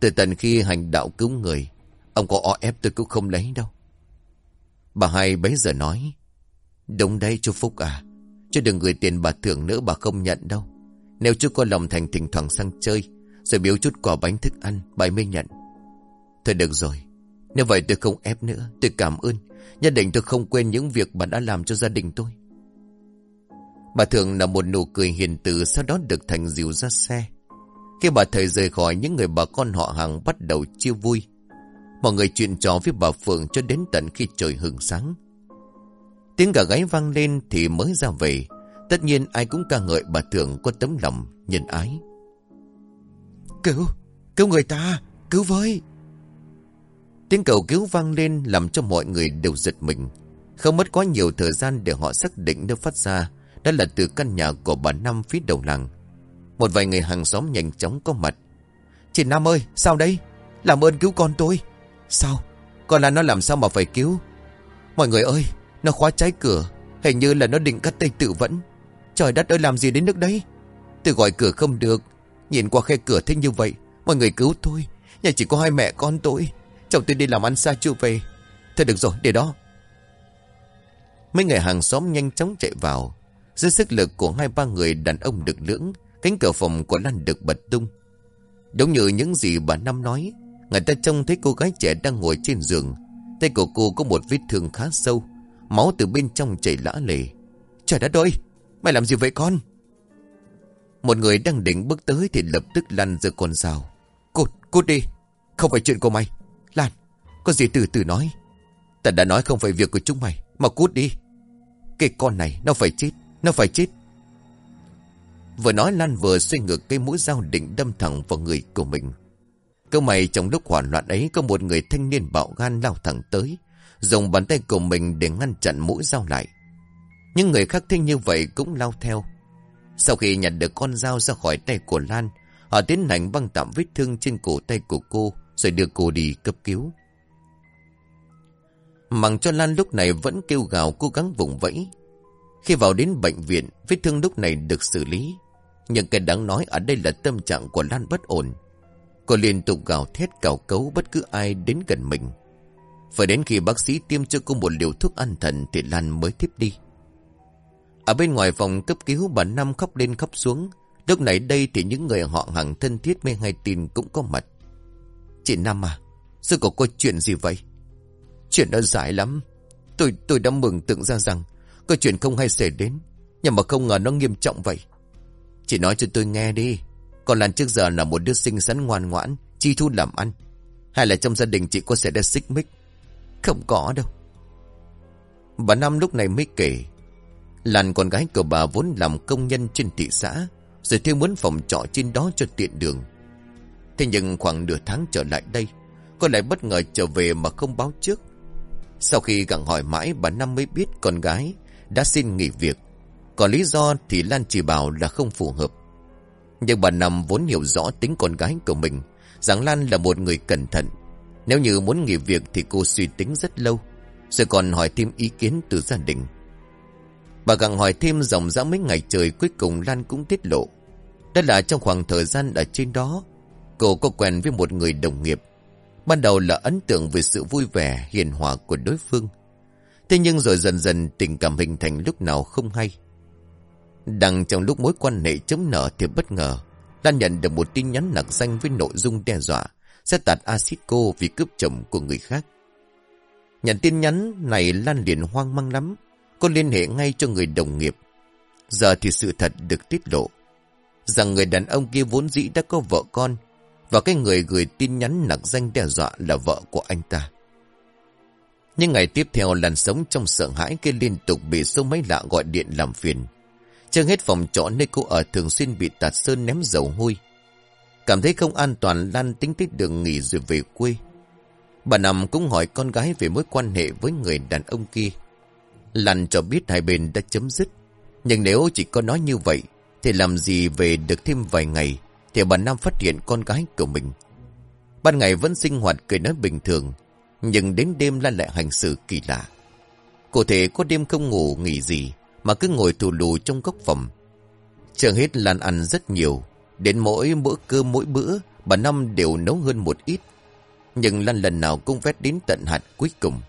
A: Từ tận khi hành đạo cứu người. Ông có o ép tôi cũng không lấy đâu. Bà hai bấy giờ nói. Đúng đấy chú Phúc à. Chứ đừng gửi tiền bà thưởng nữa bà không nhận đâu. Nếu chú có lòng thành thỉnh thoảng sang chơi. Rồi biếu chút quả bánh thức ăn, bà mới nhận. Thôi được rồi. Nếu vậy tôi không ép nữa. Tôi cảm ơn. Nhất định tôi không quên những việc bà đã làm cho gia đình tôi. Bà thường là một nụ cười hiền từ sau đó được Thành dìu ra xe. Khi bà thầy rời khỏi, những người bà con họ hàng bắt đầu chia vui. Mọi người chuyện trò với bà Phượng cho đến tận khi trời hừng sáng. Tiếng gà gáy vang lên thì mới ra về. Tất nhiên ai cũng ca ngợi bà Thượng có tấm lòng, nhân ái. Cứu, cứu người ta, cứu với. Tiếng cầu cứu vang lên làm cho mọi người đều giật mình. Không mất quá nhiều thời gian để họ xác định nơi phát ra. Đó là từ căn nhà của bà Năm phía đầu làng. Một vài người hàng xóm nhanh chóng có mặt. Chị Năm ơi, sao đây? Làm ơn cứu con tôi. Sao? Còn là nó làm sao mà phải cứu? Mọi người ơi, nó khóa trái cửa. Hình như là nó định cắt tay tự vẫn. Trời đất ơi làm gì đến nước đấy? Tôi gọi cửa không được. Nhìn qua khe cửa thích như vậy. Mọi người cứu tôi. Nhà chỉ có hai mẹ con tôi. Chồng tôi đi làm ăn xa chưa về. Thôi được rồi, để đó. Mấy người hàng xóm nhanh chóng chạy vào. Dưới sức lực của hai ba người đàn ông được lưỡng, cánh cửa phòng của Lan được bật tung. Đúng như những gì bà Năm nói, người ta trông thấy cô gái trẻ đang ngồi trên giường. Tay của cô có một vết thương khá sâu, máu từ bên trong chảy lã lề. Trời đất ơi, mày làm gì vậy con? Một người đang định bước tới thì lập tức lăn giữa con dao. Cút, cút đi, không phải chuyện của mày. Lan, có gì từ từ nói. Ta đã nói không phải việc của chúng mày, mà cút đi. Cái con này, nó phải chết. Nó phải chết Vừa nói Lan vừa xoay ngược cây mũi dao định đâm thẳng vào người của mình Câu mày trong lúc hoảng loạn ấy Có một người thanh niên bạo gan lao thẳng tới Dùng bàn tay của mình để ngăn chặn mũi dao lại những người khác thích như vậy cũng lao theo Sau khi nhặt được con dao ra khỏi tay của Lan Họ tiến hành băng tạm vết thương trên cổ tay của cô Rồi đưa cô đi cấp cứu Mặng cho Lan lúc này vẫn kêu gào cố gắng vùng vẫy khi vào đến bệnh viện, vết thương lúc này được xử lý. Nhưng cái đáng nói ở đây là tâm trạng của Lan bất ổn. Cô liên tục gào thét cào cấu bất cứ ai đến gần mình. Phải đến khi bác sĩ tiêm cho cô một liều thuốc an thần thì Lan mới tiếp đi. Ở bên ngoài phòng cấp cứu bà Năm khóc lên khóc xuống. Lúc này đây thì những người họ hàng thân thiết mê hay tin cũng có mặt. Chị Năm à, sư có có chuyện gì vậy? Chuyện đó dài lắm. Tôi tôi đã mừng tượng ra rằng có chuyện không hay xảy đến Nhưng mà không ngờ nó nghiêm trọng vậy Chị nói cho tôi nghe đi Còn Lan trước giờ là một đứa sinh sắn ngoan ngoãn Chi thu làm ăn Hay là trong gia đình chị có xảy ra xích mích Không có đâu Bà Năm lúc này mới kể Lan con gái của bà vốn làm công nhân trên thị xã Rồi thuê muốn phòng trọ trên đó cho tiện đường Thế nhưng khoảng nửa tháng trở lại đây Cô lại bất ngờ trở về mà không báo trước Sau khi gặng hỏi mãi bà Năm mới biết con gái đã xin nghỉ việc. Còn lý do thì Lan chỉ bảo là không phù hợp. Nhưng bà Năm vốn hiểu rõ tính con gái của mình, rằng Lan là một người cẩn thận. Nếu như muốn nghỉ việc thì cô suy tính rất lâu, rồi còn hỏi thêm ý kiến từ gia đình. Bà càng hỏi thêm dòng dã mấy ngày trời cuối cùng Lan cũng tiết lộ. Đó là trong khoảng thời gian ở trên đó, cô có quen với một người đồng nghiệp. Ban đầu là ấn tượng về sự vui vẻ, hiền hòa của đối phương. Thế nhưng rồi dần dần tình cảm hình thành lúc nào không hay. Đang trong lúc mối quan hệ chấm nở thì bất ngờ, Lan nhận được một tin nhắn nặng danh với nội dung đe dọa sẽ tạt axit cô vì cướp chồng của người khác. Nhận tin nhắn này Lan liền hoang mang lắm. Cô liên hệ ngay cho người đồng nghiệp. Giờ thì sự thật được tiết lộ. Rằng người đàn ông kia vốn dĩ đã có vợ con. Và cái người gửi tin nhắn nặng danh đe dọa là vợ của anh ta. Nhưng ngày tiếp theo, làn sống trong sợ hãi kia liên tục bị số máy lạ gọi điện làm phiền. Chưa hết, phòng trọ nơi cô ở thường xuyên bị tạt sơn ném dầu hôi. Cảm thấy không an toàn, Lan tính tích đường nghỉ rồi về quê. Bà nằm cũng hỏi con gái về mối quan hệ với người đàn ông kia. Lan cho biết hai bên đã chấm dứt. Nhưng nếu chỉ có nói như vậy, thì làm gì về được thêm vài ngày, thì bà Nam phát hiện con gái của mình. Ban ngày vẫn sinh hoạt cười nói bình thường, nhưng đến đêm Lan lại hành xử kỳ lạ. Cụ thể có đêm không ngủ nghỉ gì, mà cứ ngồi thù lù trong góc phòng. Chờ hết Lan ăn rất nhiều, đến mỗi bữa cơm mỗi bữa, bà Năm đều nấu hơn một ít. Nhưng Lan lần nào cũng vét đến tận hạt cuối cùng.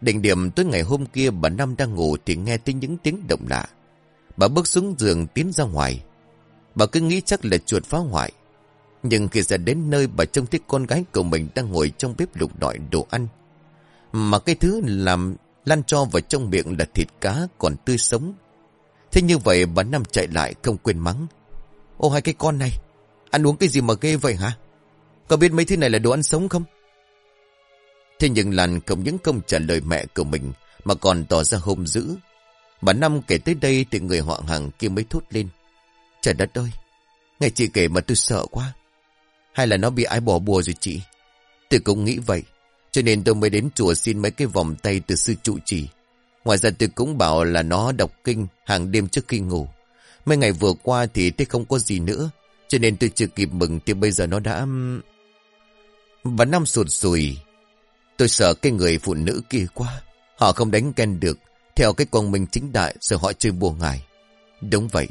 A: Đỉnh điểm tối ngày hôm kia bà Năm đang ngủ thì nghe thấy những tiếng động lạ. Bà bước xuống giường tiến ra ngoài. Bà cứ nghĩ chắc là chuột phá hoại. Nhưng khi ra đến nơi bà trông thấy con gái của mình đang ngồi trong bếp lục đọi đồ ăn. Mà cái thứ làm lan cho vào trong miệng là thịt cá còn tươi sống. Thế như vậy bà Năm chạy lại không quên mắng. Ô hai cái con này, ăn uống cái gì mà ghê vậy hả? Có biết mấy thứ này là đồ ăn sống không? Thế nhưng Lan không những không trả lời mẹ của mình mà còn tỏ ra hung dữ. Bà Năm kể tới đây thì người họ hàng kia mới thốt lên. Trời đất ơi, ngày chị kể mà tôi sợ quá. Hay là nó bị ai bỏ bùa rồi chị? Tôi cũng nghĩ vậy. Cho nên tôi mới đến chùa xin mấy cái vòng tay từ sư trụ trì. Ngoài ra tôi cũng bảo là nó đọc kinh hàng đêm trước khi ngủ. Mấy ngày vừa qua thì tôi không có gì nữa. Cho nên tôi chưa kịp mừng thì bây giờ nó đã... Bà Năm sụt sùi Tôi sợ cái người phụ nữ kia quá. Họ không đánh Ken được. Theo cái con mình chính đại sợ họ chơi bùa ngài. Đúng vậy.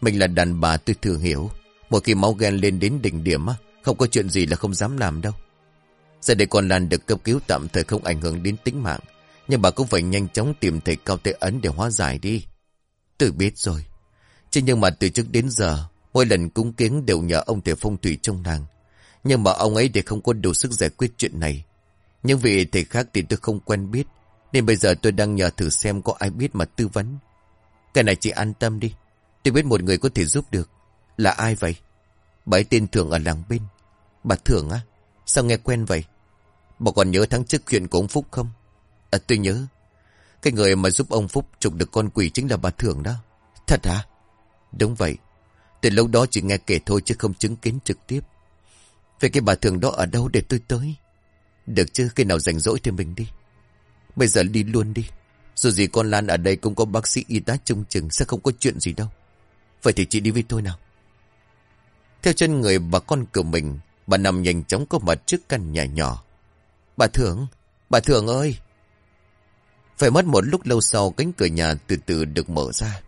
A: Mình là đàn bà tôi thừa hiểu. Một khi máu ghen lên đến đỉnh điểm á, không có chuyện gì là không dám làm đâu. Giờ để con Lan được cấp cứu tạm thời không ảnh hưởng đến tính mạng. Nhưng bà cũng phải nhanh chóng tìm thầy cao tệ ấn để hóa giải đi. Tôi biết rồi. Chứ nhưng mà từ trước đến giờ, mỗi lần cúng kiến đều nhờ ông thầy phong thủy trong nàng. Nhưng mà ông ấy thì không có đủ sức giải quyết chuyện này. Nhưng vì thầy khác thì tôi không quen biết. Nên bây giờ tôi đang nhờ thử xem có ai biết mà tư vấn. Cái này chị an tâm đi. Tôi biết một người có thể giúp được. Là ai vậy? Bà ấy tên Thường ở làng bên. Bà Thường á? Sao nghe quen vậy? Bà còn nhớ tháng trước chuyện của ông Phúc không? À tôi nhớ. Cái người mà giúp ông Phúc trục được con quỷ chính là bà Thường đó. Thật hả? Đúng vậy. Từ lâu đó chỉ nghe kể thôi chứ không chứng kiến trực tiếp. Về cái bà Thường đó ở đâu để tôi tới? Được chứ, khi nào rảnh rỗi thì mình đi. Bây giờ đi luôn đi. Dù gì con Lan ở đây cũng có bác sĩ y tá trông chừng sẽ không có chuyện gì đâu. Vậy thì chị đi với tôi nào. Theo chân người bà con của mình, bà nằm nhanh chóng có mặt trước căn nhà nhỏ. Bà thưởng bà thưởng ơi! Phải mất một lúc lâu sau cánh cửa nhà từ từ được mở ra.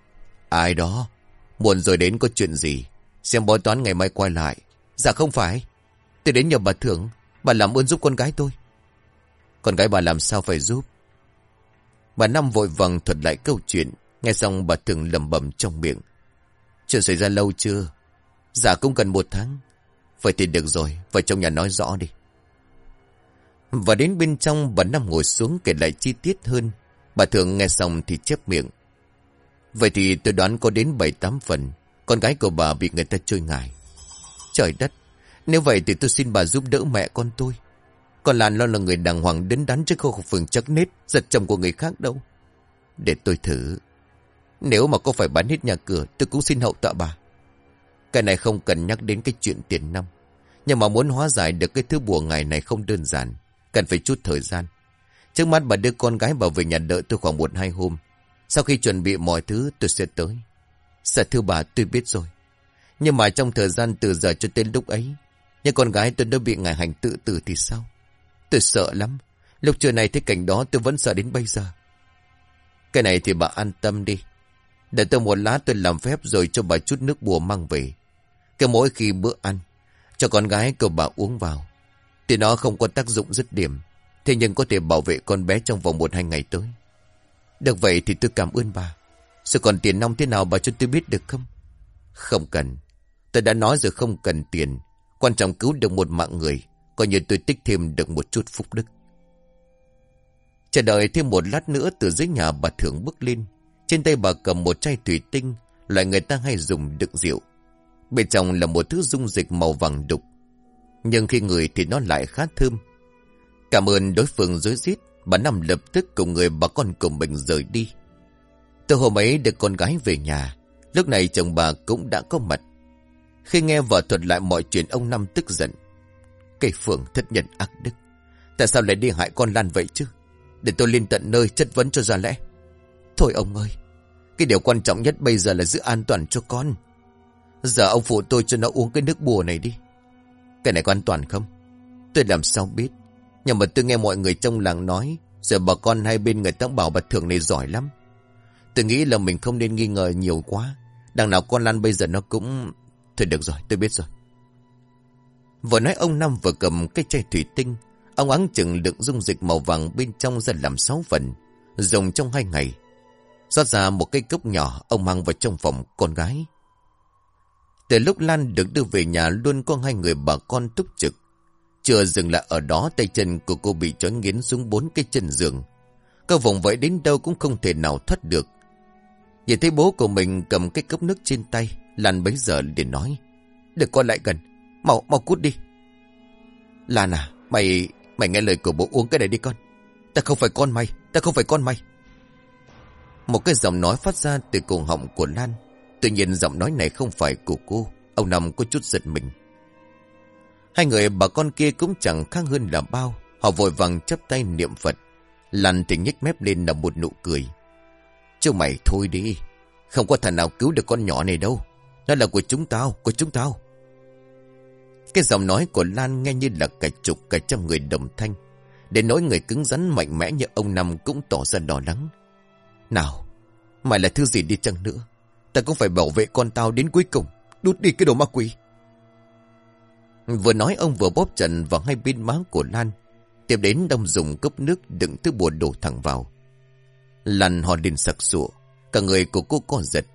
A: Ai đó? Muộn rồi đến có chuyện gì? Xem bói toán ngày mai quay lại. Dạ không phải. Tôi đến nhờ bà thưởng Bà làm ơn giúp con gái tôi. Con gái bà làm sao phải giúp? Bà Năm vội vàng thuật lại câu chuyện. Nghe xong bà thường lầm bầm trong miệng. Chuyện xảy ra lâu chưa? Dạ cũng cần một tháng. Vậy thì được rồi. Vào trong nhà nói rõ đi. Và đến bên trong, bà Năm ngồi xuống kể lại chi tiết hơn. Bà thường nghe xong thì chép miệng. Vậy thì tôi đoán có đến 7-8 phần. Con gái của bà bị người ta chơi ngài. Trời đất. Nếu vậy thì tôi xin bà giúp đỡ mẹ con tôi. Còn Lan lo là người đàng hoàng đến đắn chứ không phường chắc nết, giật chồng của người khác đâu. Để tôi thử. Nếu mà có phải bán hết nhà cửa, tôi cũng xin hậu tạ bà. Cái này không cần nhắc đến cái chuyện tiền năm. Nhưng mà muốn hóa giải được cái thứ bùa ngày này không đơn giản. Cần phải chút thời gian. Trước mắt bà đưa con gái bảo về nhà đợi tôi khoảng một hai hôm. Sau khi chuẩn bị mọi thứ tôi sẽ tới. Dạ thưa bà tôi biết rồi. Nhưng mà trong thời gian từ giờ cho tới lúc ấy, nhưng con gái tôi đã bị ngài hành tự tử thì sao? Tôi sợ lắm. Lúc trưa này thấy cảnh đó tôi vẫn sợ đến bây giờ. Cái này thì bà an tâm đi. Để tôi một lát tôi làm phép rồi cho bà chút nước bùa mang về. Cái mỗi khi bữa ăn, cho con gái của bà uống vào. Thì nó không có tác dụng dứt điểm. Thế nhưng có thể bảo vệ con bé trong vòng một hai ngày tới. Được vậy thì tôi cảm ơn bà. Sự còn tiền nong thế nào bà cho tôi biết được không? Không cần. Tôi đã nói rồi không cần tiền. Quan trọng cứu được một mạng người. Coi như tôi tích thêm được một chút phúc đức. Chờ đợi thêm một lát nữa từ dưới nhà bà thưởng bước lên. Trên tay bà cầm một chai thủy tinh, loại người ta hay dùng đựng rượu. Bên trong là một thứ dung dịch màu vàng đục. Nhưng khi người thì nó lại khá thơm. Cảm ơn đối phương dối rít bà Năm lập tức cùng người bà con của mình rời đi. Từ hôm ấy được con gái về nhà, lúc này chồng bà cũng đã có mặt. Khi nghe vợ thuật lại mọi chuyện ông Năm tức giận. Cây phượng thất nhận ác đức. Tại sao lại đi hại con Lan vậy chứ? Để tôi lên tận nơi chất vấn cho ra lẽ. Thôi ông ơi, cái điều quan trọng nhất bây giờ là giữ an toàn cho con. Giờ ông phụ tôi cho nó uống cái nước bùa này đi. Cái này có an toàn không? Tôi làm sao biết. Nhưng mà tôi nghe mọi người trong làng nói, giờ bà con hai bên người ta bảo bà thường này giỏi lắm. Tôi nghĩ là mình không nên nghi ngờ nhiều quá. Đằng nào con Lan bây giờ nó cũng... Thôi được rồi, tôi biết rồi. Vừa nói ông Năm vừa cầm cái chai thủy tinh. Ông áng chừng đựng dung dịch màu vàng bên trong ra làm sáu phần. Dùng trong hai ngày. Xót ra một cây cốc nhỏ, ông mang vào trong phòng con gái. Từ lúc Lan được đưa về nhà luôn có hai người bà con túc trực. Chưa dừng lại ở đó tay chân của cô bị trói nghiến xuống bốn cái chân giường. các vòng vẫy đến đâu cũng không thể nào thoát được. Nhìn thấy bố của mình cầm cái cốc nước trên tay, Lan bấy giờ liền nói. Đừng con lại gần, mau, mau cút đi. Lan à, mày, mày nghe lời của bố uống cái này đi con. Ta không phải con mày, ta không phải con mày. Một cái giọng nói phát ra từ cổ họng của Lan. Tuy nhiên giọng nói này không phải của cô. Ông Năm có chút giật mình. Hai người bà con kia cũng chẳng khác hơn là bao. Họ vội vàng chấp tay niệm Phật. Lan thì nhếch mép lên là một nụ cười. Chứ mày thôi đi. Không có thằng nào cứu được con nhỏ này đâu. Nó là của chúng tao, của chúng tao. Cái giọng nói của Lan nghe như là cả chục cả trăm người đồng thanh. Để nói người cứng rắn mạnh mẽ như ông Năm cũng tỏ ra đỏ lắng. Nào, mày là thứ gì đi chăng nữa? Ta cũng phải bảo vệ con tao đến cuối cùng. Đút đi cái đồ ma quỷ. Vừa nói ông vừa bóp trần vào hai bên má của Lan. Tiếp đến đông dùng cốc nước đựng thứ bùa đổ thẳng vào. Lan hò lên sặc sụa. Cả người của cô co giật.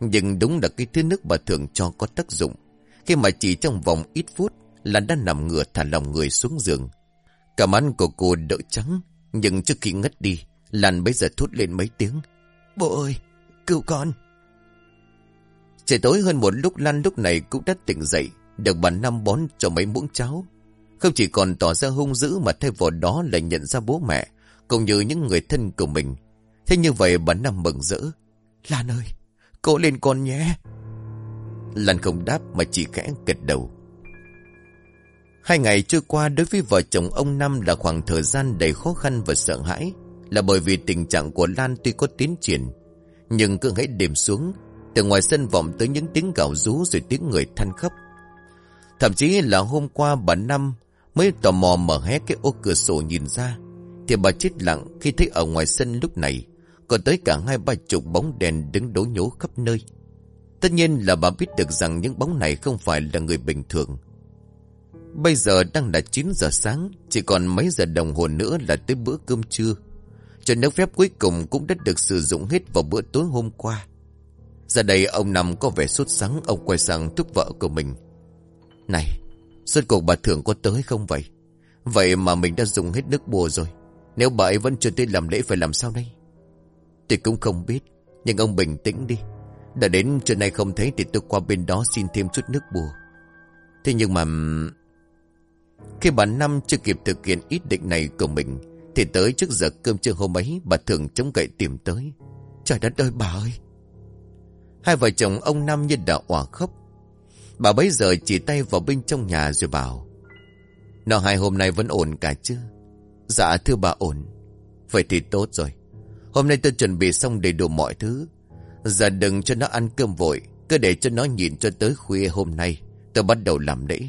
A: Nhưng đúng là cái thứ nước bà thường cho có tác dụng. Khi mà chỉ trong vòng ít phút, là đã nằm ngửa thả lòng người xuống giường. Cả mắt của cô đỡ trắng, nhưng trước khi ngất đi, Lan bây giờ thốt lên mấy tiếng. Bố ơi, cứu con. Trời tối hơn một lúc Lan lúc này cũng đã tỉnh dậy, được bà Năm bón cho mấy muỗng cháo. Không chỉ còn tỏ ra hung dữ mà thay vào đó là nhận ra bố mẹ, cũng như những người thân của mình. Thế như vậy bà Năm mừng rỡ. Lan ơi, cố lên con nhé. Lan không đáp mà chỉ khẽ gật đầu. Hai ngày trôi qua đối với vợ chồng ông Năm là khoảng thời gian đầy khó khăn và sợ hãi. Là bởi vì tình trạng của Lan tuy có tiến triển, nhưng cứ hãy đêm xuống, từ ngoài sân vọng tới những tiếng gào rú rồi tiếng người than khóc. Thậm chí là hôm qua bà Năm mới tò mò mở hé cái ô cửa sổ nhìn ra. Thì bà chết lặng khi thấy ở ngoài sân lúc này còn tới cả hai ba chục bóng đèn đứng đố nhố khắp nơi. Tất nhiên là bà biết được rằng những bóng này không phải là người bình thường. Bây giờ đang là 9 giờ sáng, chỉ còn mấy giờ đồng hồ nữa là tới bữa cơm trưa. Cho nước phép cuối cùng cũng đã được sử dụng hết vào bữa tối hôm qua. Giờ đây ông nằm có vẻ sốt sắng, ông quay sang thúc vợ của mình. Này, suốt cuộc bà thưởng có tới không vậy? Vậy mà mình đã dùng hết nước bùa rồi. Nếu bà ấy vẫn chưa tới làm lễ phải làm sao đây? Tôi cũng không biết, nhưng ông bình tĩnh đi. Đã đến trưa nay không thấy thì tôi qua bên đó xin thêm chút nước bùa. Thế nhưng mà... Khi bà Năm chưa kịp thực hiện ý định này của mình, thì tới trước giờ cơm trưa hôm ấy, bà thường chống gậy tìm tới. Trời đất ơi bà ơi! Hai vợ chồng ông Năm như đã òa khóc. Bà bấy giờ chỉ tay vào bên trong nhà rồi bảo. Nó hai hôm nay vẫn ổn cả chứ? Dạ thưa bà ổn. Vậy thì tốt rồi Hôm nay tôi chuẩn bị xong đầy đủ mọi thứ. Giờ đừng cho nó ăn cơm vội, Cứ để cho nó nhìn cho tới khuya hôm nay. Tôi bắt đầu làm lễ.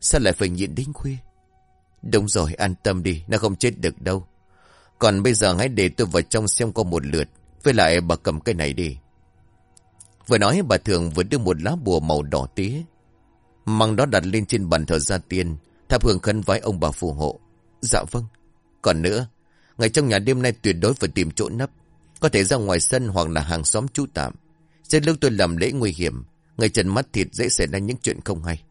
A: Sao lại phải nhịn đến khuya? Đúng rồi, an tâm đi, Nó không chết được đâu. Còn bây giờ hãy để tôi vào trong xem qua một lượt, Với lại bà cầm cái này đi. Vừa nói, bà thường vừa đưa một lá bùa màu đỏ tía. Măng đó đặt lên trên bàn thờ gia tiên, Thắp hương khấn vái ông bà phù hộ. Dạ vâng. Còn nữa Ngày trong nhà đêm nay tuyệt đối phải tìm chỗ nấp. Có thể ra ngoài sân hoặc là hàng xóm trú tạm. Trên lúc tôi làm lễ nguy hiểm. Ngày trần mắt thịt dễ xảy ra những chuyện không hay.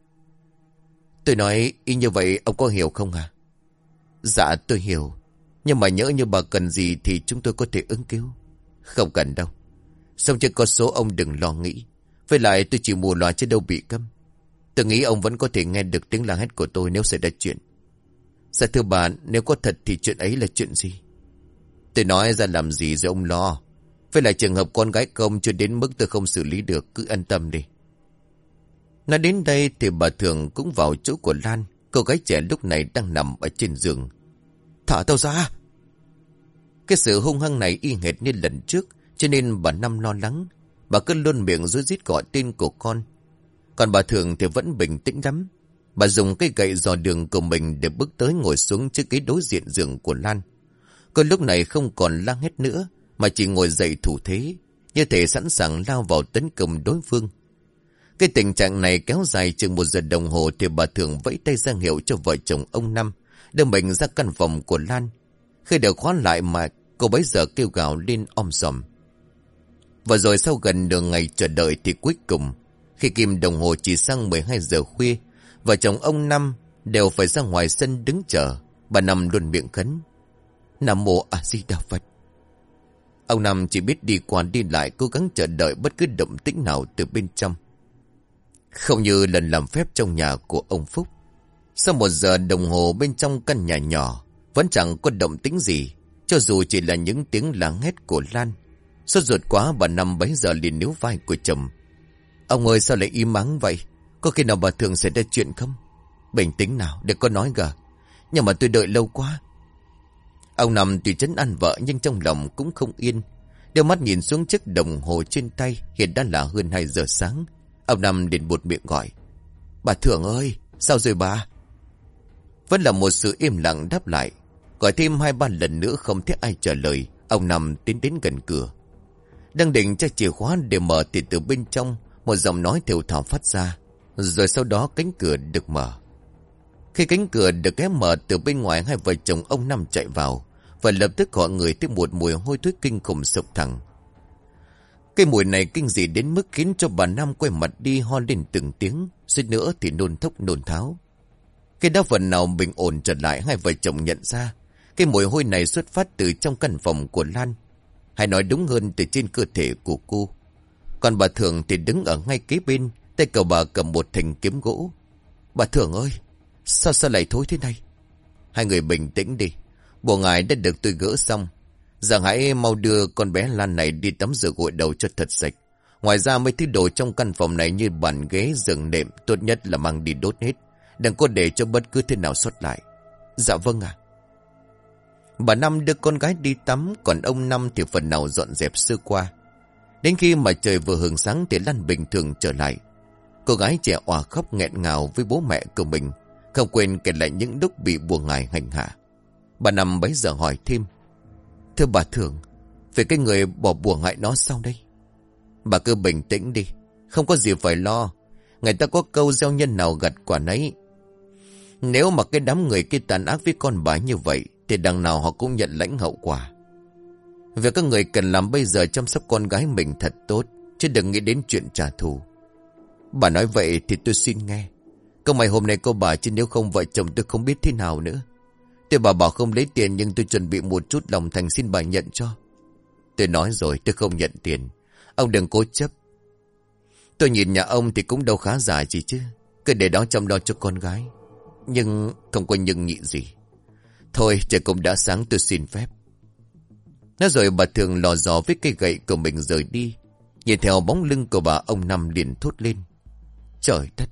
A: Tôi nói, y như vậy, ông có hiểu không à Dạ tôi hiểu. Nhưng mà nhớ như bà cần gì Thì chúng tôi có thể ứng cứu. Không cần đâu. Xong chưa có số ông đừng lo nghĩ. Với lại tôi chỉ mù loà chứ đâu bị câm Tôi nghĩ ông vẫn có thể nghe được tiếng la hét của tôi Nếu xảy ra chuyện. Dạ thưa bà Nếu có thật thì chuyện ấy là chuyện gì? Tôi nói ra làm gì rồi ông lo. Với lại trường hợp con gái công Chưa đến mức tôi không xử lý được, Cứ an tâm đi. Nói đến đây thì bà thường cũng vào chỗ của Lan. Cô gái trẻ lúc này đang nằm ở trên giường. Thả tao ra! Cái sự hung hăng này y hệt như lần trước, Cho nên bà Năm lo lắng. Bà cứ luôn miệng rối rít gọi tên của con. Còn bà thường thì vẫn bình tĩnh lắm. Bà dùng cây gậy dò đường của mình Để bước tới ngồi xuống trước cái đối diện giường của Lan Cô lúc này không còn la hét nữa, Mà chỉ ngồi dậy thủ thế, Như thể sẵn sàng lao vào tấn công đối phương cái tình trạng này kéo dài chừng một giờ đồng hồ thì bà thường vẫy tay ra hiệu cho vợ chồng ông Năm, đưa mình ra căn phòng của Lan. Khi đều khóa lại mà cô bấy giờ kêu gào lên om sòm. Và rồi sau gần nửa ngày chờ đợi thì cuối cùng, khi kim đồng hồ chỉ sang 12 giờ khuya vợ chồng ông Năm đều phải ra ngoài sân đứng chờ. Bà Năm luôn miệng khấn. Nam mô A Di Đà Phật. Ông Năm chỉ biết đi qua đi lại cố gắng chờ đợi bất cứ động tĩnh nào từ bên trong. Không như lần làm phép trong nhà của ông Phúc. Sau một giờ đồng hồ bên trong căn nhà nhỏ, vẫn chẳng có động tĩnh gì, cho dù chỉ là những tiếng lắng hét của Lan. Sốt ruột quá bà năm bấy giờ liền níu vai của chồng. Ông ơi sao lại im mắng vậy? Có khi nào bà thường xảy ra chuyện không? Bình tĩnh nào, để có nói gờ. Nhưng mà tôi đợi lâu quá. Ông nằm tùy chấn ăn vợ nhưng trong lòng cũng không yên. Đeo mắt nhìn xuống chiếc đồng hồ trên tay hiện đã là hơn 2 giờ sáng. Ông nằm liền buột miệng gọi. Bà thường ơi, sao rồi bà? Vẫn là một sự im lặng đáp lại. Gọi thêm hai ba lần nữa không thấy ai trả lời. Ông nằm tiến đến gần cửa. Đang định cho chìa khóa để mở thì từ bên trong một giọng nói thều thảo phát ra. Rồi sau đó cánh cửa được mở. Khi cánh cửa được ghé mở từ bên ngoài hai vợ chồng ông Năm chạy vào. Và lập tức họ người tiếp một mùi hôi thối kinh khủng sộc thẳng. Cái mùi này kinh dị đến mức khiến cho bà Nam quay mặt đi ho lên từng tiếng, suýt nữa thì nôn thốc nôn tháo. Cái đó phần nào bình ổn trở lại hai vợ chồng nhận ra, cái mùi hôi này xuất phát từ trong căn phòng của Lan, hay nói đúng hơn từ trên cơ thể của cô. Còn bà Thường thì đứng ở ngay kế bên, tay cầu bà cầm một thành kiếm gỗ. Bà thưởng ơi, sao sao lại thối thế này? Hai người bình tĩnh đi, bộ ngài đã được tôi gỡ xong, Rằng hãy mau đưa con bé Lan này đi tắm rửa gội đầu cho thật sạch. Ngoài ra mấy thứ đồ trong căn phòng này như bàn ghế, giường nệm tốt nhất là mang đi đốt hết. Đừng có để cho bất cứ thế nào xuất lại. Dạ vâng ạ. Bà Năm đưa con gái đi tắm, còn ông Năm thì phần nào dọn dẹp sơ qua. Đến khi mà trời vừa hưởng sáng thì Lan bình thường trở lại. Cô gái trẻ òa khóc nghẹn ngào với bố mẹ của mình, không quên kể lại những lúc bị buồn ngài hành hạ. Bà Năm bấy giờ hỏi thêm. Thưa bà Thường Về cái người bỏ buồn hại nó sao đây Bà cứ bình tĩnh đi Không có gì phải lo Người ta có câu gieo nhân nào gặt quả nấy Nếu mà cái đám người kia tàn ác với con bà như vậy Thì đằng nào họ cũng nhận lãnh hậu quả Việc các người cần làm bây giờ chăm sóc con gái mình thật tốt Chứ đừng nghĩ đến chuyện trả thù Bà nói vậy thì tôi xin nghe Câu mày hôm nay cô bà chứ nếu không vợ chồng tôi không biết thế nào nữa Tôi bà bảo không lấy tiền nhưng tôi chuẩn bị một chút lòng thành xin bà nhận cho. Tôi nói rồi tôi không nhận tiền. Ông đừng cố chấp. Tôi nhìn nhà ông thì cũng đâu khá giả gì chứ. Cứ để đó chăm lo cho con gái. Nhưng không có nhưng nhị gì. Thôi, trời cũng đã sáng, tôi xin phép. Nói rồi bà thường lò dò với cây gậy của mình rời đi. Nhìn theo bóng lưng của bà, ông Năm liền thốt lên. Trời đất!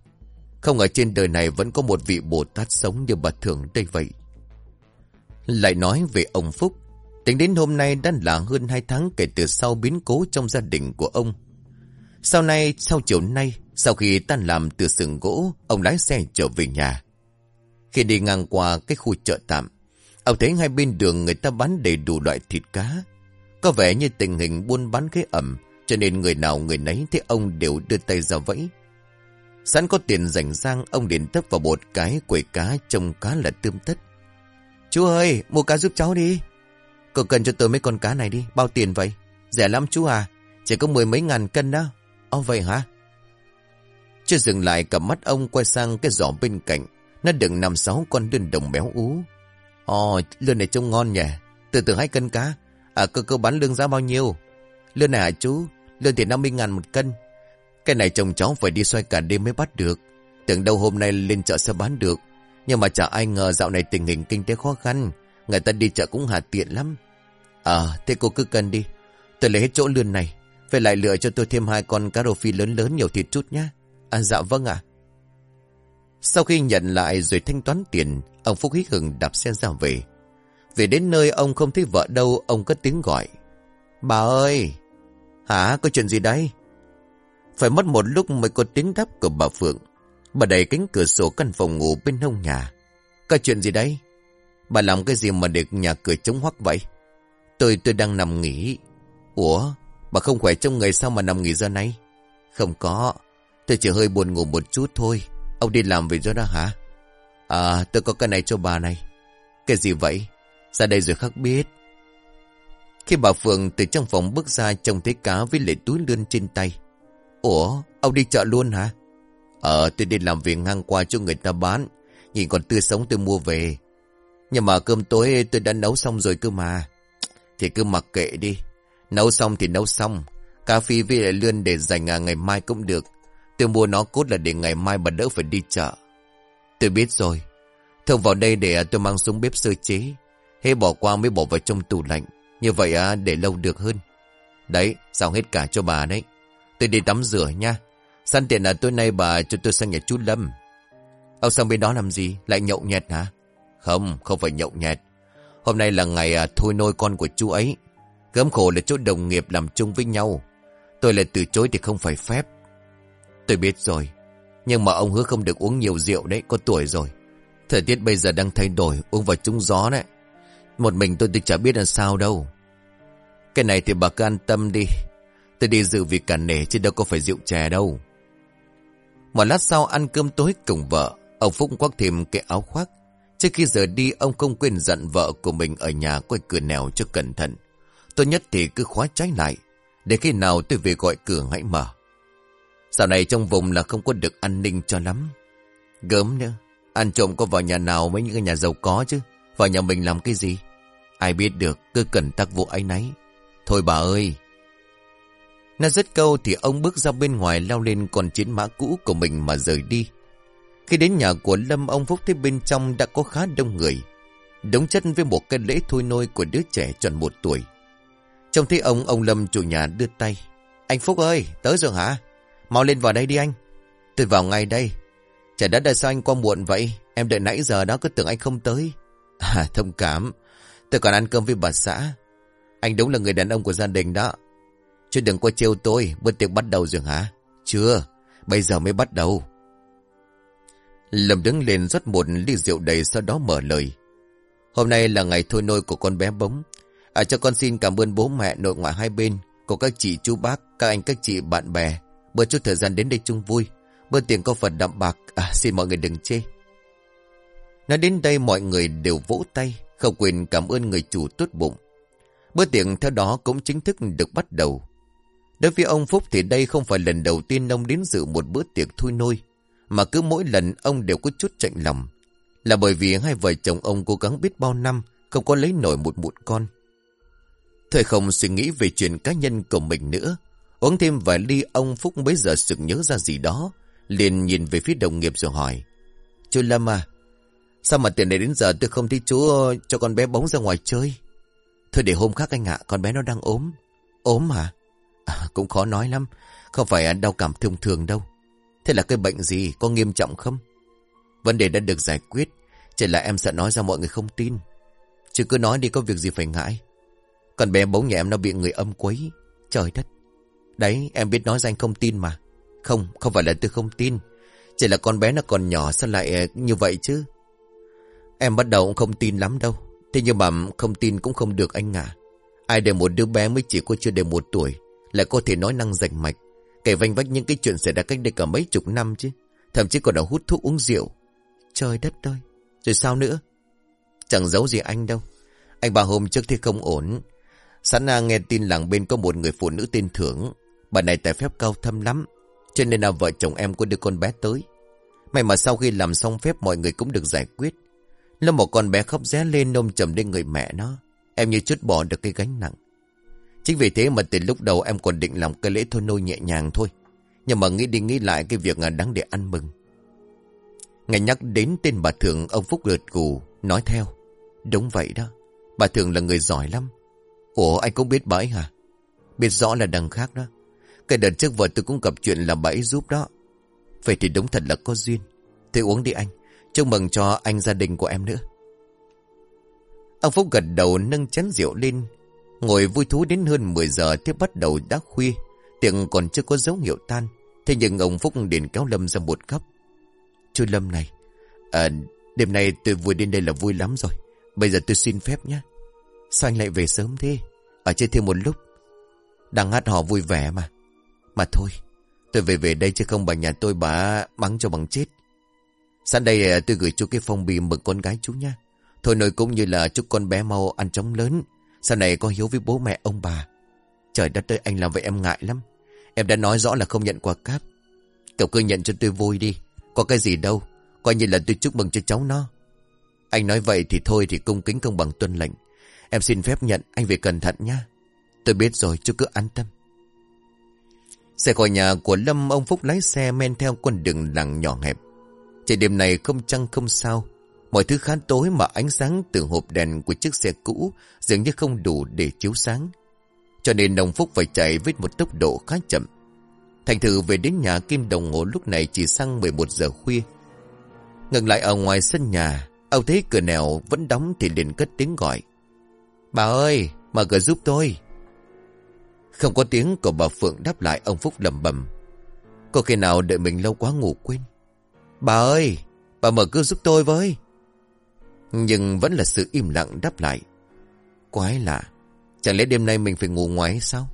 A: Không ở trên đời này vẫn có một vị Bồ Tát sống như bà thường đây vậy. Lại nói về ông Phúc Tính đến hôm nay đã là hơn 2 tháng kể từ sau biến cố trong gia đình của ông. Sau này, sau chiều nay, sau khi tan làm từ sừng gỗ, ông lái xe trở về nhà. Khi đi ngang qua cái khu chợ tạm, ông thấy hai bên đường người ta bán đầy đủ loại thịt cá. Có vẻ như tình hình buôn bán cái ẩm, cho nên người nào người nấy thấy ông đều đưa tay ra vẫy. Sẵn có tiền rảnh rang, ông điện thấp vào bột cái quầy cá trông cá là tươm tất. Chú ơi, mua cá giúp cháu đi. Cậu cần cho tôi mấy con cá này đi, bao tiền vậy? Rẻ lắm chú à, chỉ có mười mấy ngàn cân đó. Ồ vậy hả? Chưa dừng lại cầm mắt ông quay sang cái giỏ bên cạnh. Nó đựng năm sáu con lươn đồng béo ú. Ồ, lươn này trông ngon nhỉ. Từ từ hai cân cá. À, cơ cơ bán lương giá bao nhiêu? Lươn này hả chú? Lươn thì 50 ngàn một cân. Cái này chồng cháu phải đi xoay cả đêm mới bắt được. Tưởng đâu hôm nay lên chợ sẽ bán được. Nhưng mà chả ai ngờ dạo này tình hình kinh tế khó khăn. Người ta đi chợ cũng hà tiện lắm. À, thế cô cứ cân đi. Tôi lấy hết chỗ lươn này. Phải lại lựa cho tôi thêm hai con cá rô phi lớn lớn nhiều thịt chút nhé. À dạ vâng ạ. Sau khi nhận lại rồi thanh toán tiền, ông Phúc hít hừng đạp xe ra về. Về đến nơi ông không thấy vợ đâu, ông cất tiếng gọi. Bà ơi! Hả? Có chuyện gì đây? Phải mất một lúc mới có tiếng đáp của bà Phượng. Bà đẩy cánh cửa sổ căn phòng ngủ bên hông nhà. Có chuyện gì đấy? Bà làm cái gì mà được nhà cửa chống hoắc vậy? Tôi tôi đang nằm nghỉ. Ủa? Bà không khỏe trong người sao mà nằm nghỉ giờ này? Không có. Tôi chỉ hơi buồn ngủ một chút thôi. Ông đi làm về rồi đó hả? À, tôi có cái này cho bà này. Cái gì vậy? Ra đây rồi khắc biết. Khi bà Phượng từ trong phòng bước ra trông thấy cá với lệ túi lươn trên tay. Ủa, ông đi chợ luôn hả? Ờ, tôi đi làm việc ngang qua cho người ta bán. Nhìn còn tươi sống tôi mua về. Nhưng mà cơm tối tôi đã nấu xong rồi cơ mà. Thì cứ mặc kệ đi. Nấu xong thì nấu xong. Cà phê với lại lươn để dành à, ngày mai cũng được. Tôi mua nó cốt là để ngày mai bà đỡ phải đi chợ. Tôi biết rồi. Thường vào đây để à, tôi mang xuống bếp sơ chế. Hê bỏ qua mới bỏ vào trong tủ lạnh. Như vậy à, để lâu được hơn. Đấy, xong hết cả cho bà đấy. Tôi đi tắm rửa nha. Săn tiện là tối nay bà cho tôi sang nhà chú Lâm. Ông sang bên đó làm gì? Lại nhậu nhẹt hả? Không, không phải nhậu nhẹt. Hôm nay là ngày à, thôi nôi con của chú ấy. Gớm khổ là chỗ đồng nghiệp làm chung với nhau. Tôi lại từ chối thì không phải phép. Tôi biết rồi. Nhưng mà ông hứa không được uống nhiều rượu đấy, có tuổi rồi. Thời tiết bây giờ đang thay đổi, uống vào trúng gió đấy. Một mình tôi tôi chả biết là sao đâu. Cái này thì bà cứ an tâm đi. Tôi đi dự việc cả nể chứ đâu có phải rượu chè đâu. Một lát sau ăn cơm tối cùng vợ, ông Phúc quắc thêm cái áo khoác. Trước khi giờ đi, ông không quên dặn vợ của mình ở nhà quay cửa nèo cho cẩn thận. Tốt nhất thì cứ khóa trái lại, để khi nào tôi về gọi cửa hãy mở. Dạo này trong vùng là không có được an ninh cho lắm. Gớm nữa, ăn trộm có vào nhà nào mấy những cái nhà giàu có chứ. Vào nhà mình làm cái gì? Ai biết được, cứ cẩn tắc vụ ấy nấy. Thôi bà ơi! Nó dứt câu thì ông bước ra bên ngoài lao lên con chiến mã cũ của mình mà rời đi. Khi đến nhà của Lâm ông Phúc thấy bên trong đã có khá đông người. Đống chân với một cái lễ thôi nôi của đứa trẻ tròn một tuổi. Trông thấy ông, ông Lâm chủ nhà đưa tay. Anh Phúc ơi, tới rồi hả? Mau lên vào đây đi anh. Tôi vào ngay đây. Chả đã đợi sao anh qua muộn vậy? Em đợi nãy giờ đó cứ tưởng anh không tới. À, thông cảm. Tôi còn ăn cơm với bà xã. Anh đúng là người đàn ông của gia đình đó. Chứ đừng có trêu tôi, bữa tiệc bắt đầu rồi hả? Chưa, bây giờ mới bắt đầu. Lâm đứng lên rót một ly rượu đầy sau đó mở lời. Hôm nay là ngày thôi nôi của con bé bóng. À cho con xin cảm ơn bố mẹ nội ngoại hai bên, của các chị chú bác, các anh các chị bạn bè. Bữa chút thời gian đến đây chung vui. Bữa tiền có phần đậm bạc, à xin mọi người đừng chê. Nói đến đây mọi người đều vỗ tay, không quên cảm ơn người chủ tốt bụng. Bữa tiệc theo đó cũng chính thức được bắt đầu. Đối với ông Phúc thì đây không phải lần đầu tiên ông đến dự một bữa tiệc thui nôi, mà cứ mỗi lần ông đều có chút chạnh lòng. Là bởi vì hai vợ chồng ông cố gắng biết bao năm không có lấy nổi một mụn con. Thời không suy nghĩ về chuyện cá nhân của mình nữa. Uống thêm vài ly ông Phúc bấy giờ sực nhớ ra gì đó. liền nhìn về phía đồng nghiệp rồi hỏi. Chú Lâm à, sao mà tiền này đến giờ tôi không thấy chú ờ, cho con bé bóng ra ngoài chơi? Thôi để hôm khác anh ạ, con bé nó đang ốm. Ốm hả? À, cũng khó nói lắm. Không phải đau cảm thông thường đâu. Thế là cái bệnh gì? Có nghiêm trọng không? Vấn đề đã được giải quyết. Chỉ là em sợ nói ra mọi người không tin. Chứ cứ nói đi có việc gì phải ngại. còn bé bố nhà em nó bị người âm quấy. Trời đất. Đấy em biết nói danh không tin mà. Không, không phải là tôi không tin. Chỉ là con bé nó còn nhỏ sao lại ờ, như vậy chứ. Em bắt đầu cũng không tin lắm đâu. Thế nhưng mà không tin cũng không được anh à. Ai để một đứa bé mới chỉ có chưa đầy một tuổi. Lại có thể nói năng rành mạch. Kể vanh vách những cái chuyện xảy ra cách đây cả mấy chục năm chứ. Thậm chí còn đã hút thuốc uống rượu. Trời đất ơi. Rồi sao nữa? Chẳng giấu gì anh đâu. Anh bà hôm trước thì không ổn. Sẵn nghe tin làng bên có một người phụ nữ tên Thưởng. Bà này tài phép cao thâm lắm. Cho nên là vợ chồng em có đưa con bé tới. May mà sau khi làm xong phép mọi người cũng được giải quyết. Lúc một con bé khóc ré lên nôm chầm lên người mẹ nó. Em như chút bỏ được cái gánh nặng. Chính vì thế mà từ lúc đầu em còn định làm cái lễ thôi nôi nhẹ nhàng thôi. Nhưng mà nghĩ đi nghĩ lại cái việc đáng để ăn mừng. Ngày nhắc đến tên bà Thường ông Phúc gật gù nói theo. Đúng vậy đó. Bà Thường là người giỏi lắm. Ủa, anh cũng biết bà ấy hả? Biết rõ là đằng khác đó. Cái đợt trước vợ tôi cũng gặp chuyện là bà ấy giúp đó. Vậy thì đúng thật là có duyên. Thế uống đi anh. Chúc mừng cho anh gia đình của em nữa. Ông Phúc gật đầu nâng chén rượu lên. Ngồi vui thú đến hơn 10 giờ tiếp bắt đầu đã khuya. Tiệc còn chưa có dấu hiệu tan. Thế nhưng ông Phúc điện kéo Lâm ra một góc. Chú Lâm này. À, đêm nay tôi vui đến đây là vui lắm rồi. Bây giờ tôi xin phép nhé. Sao anh lại về sớm thế? Ở chơi thêm một lúc. Đang hát hò vui vẻ mà. Mà thôi. Tôi về về đây chứ không bà nhà tôi bà mắng cho bằng chết. Sẵn đây à, tôi gửi chú cái phong bì mừng con gái chú nha. Thôi nội cũng như là chúc con bé mau ăn chóng lớn. Sau này có hiếu với bố mẹ, ông bà. Trời đất ơi, anh làm vậy em ngại lắm. Em đã nói rõ là không nhận quà cáp. Cậu cứ nhận cho tôi vui đi. Có cái gì đâu. Coi như là tôi chúc mừng cho cháu nó. Anh nói vậy thì thôi thì cung kính công bằng tuân lệnh. Em xin phép nhận, anh về cẩn thận nhá. Tôi biết rồi, chú cứ an tâm. Xe khỏi nhà của Lâm, ông Phúc lái xe men theo con đường làng nhỏ hẹp. Trên đêm này không trăng không sao. Mọi thứ khá tối mà ánh sáng từ hộp đèn của chiếc xe cũ dường như không đủ để chiếu sáng. Cho nên đồng Phúc phải chạy với một tốc độ khá chậm. Thành thử về đến nhà kim đồng hồ lúc này chỉ sang 11 giờ khuya. Ngừng lại ở ngoài sân nhà, ông thấy cửa nẻo vẫn đóng thì liền cất tiếng gọi. Bà ơi, mở cửa giúp tôi. Không có tiếng của bà Phượng đáp lại ông Phúc lầm bầm. Có khi nào đợi mình lâu quá ngủ quên. Bà ơi, bà mở cửa giúp tôi với. Nhưng vẫn là sự im lặng đáp lại. Quái lạ, chẳng lẽ đêm nay mình phải ngủ ngoài sao?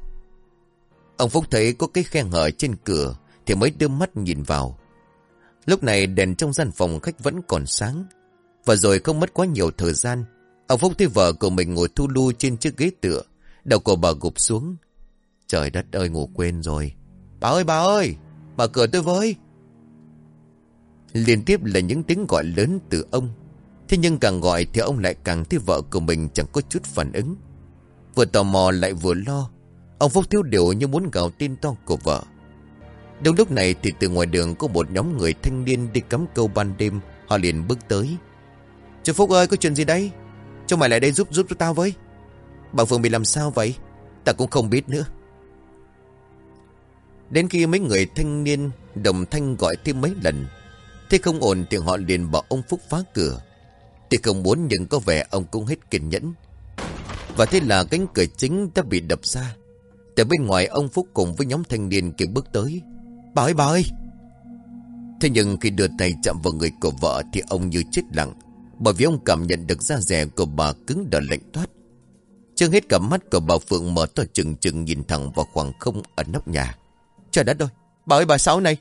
A: Ông Phúc thấy có cái khe hở trên cửa thì mới đưa mắt nhìn vào. Lúc này đèn trong gian phòng khách vẫn còn sáng. Và rồi không mất quá nhiều thời gian. Ông Phúc thấy vợ của mình ngồi thu lu trên chiếc ghế tựa. Đầu của bà gục xuống. Trời đất ơi ngủ quên rồi. Bà ơi bà ơi, mở cửa tôi với. Liên tiếp là những tiếng gọi lớn từ ông. Thế nhưng càng gọi thì ông lại càng thấy vợ của mình chẳng có chút phản ứng. Vừa tò mò lại vừa lo. Ông Phúc thiếu điều như muốn gào tin to của vợ. Đúng lúc này thì từ ngoài đường có một nhóm người thanh niên đi cắm câu ban đêm. Họ liền bước tới. Chú Phúc ơi, có chuyện gì đây? Cho mày lại đây giúp giúp cho tao với. Bà Phương bị làm sao vậy? Ta cũng không biết nữa. Đến khi mấy người thanh niên đồng thanh gọi thêm mấy lần. Thế không ổn thì họ liền bảo ông Phúc phá cửa. Thì không muốn nhưng có vẻ ông cũng hết kiên nhẫn. Và thế là cánh cửa chính đã bị đập ra. Từ bên ngoài ông Phúc cùng với nhóm thanh niên kia bước tới. Bà ơi bà ơi! Thế nhưng khi đưa tay chạm vào người của vợ thì ông như chết lặng. Bởi vì ông cảm nhận được da rẻ của bà cứng đờ lạnh toát. Chưa hết cả mắt của bà Phượng mở to chừng chừng nhìn thẳng vào khoảng không ở nóc nhà. Trời đất ơi! Bà ơi, bà Sáu này!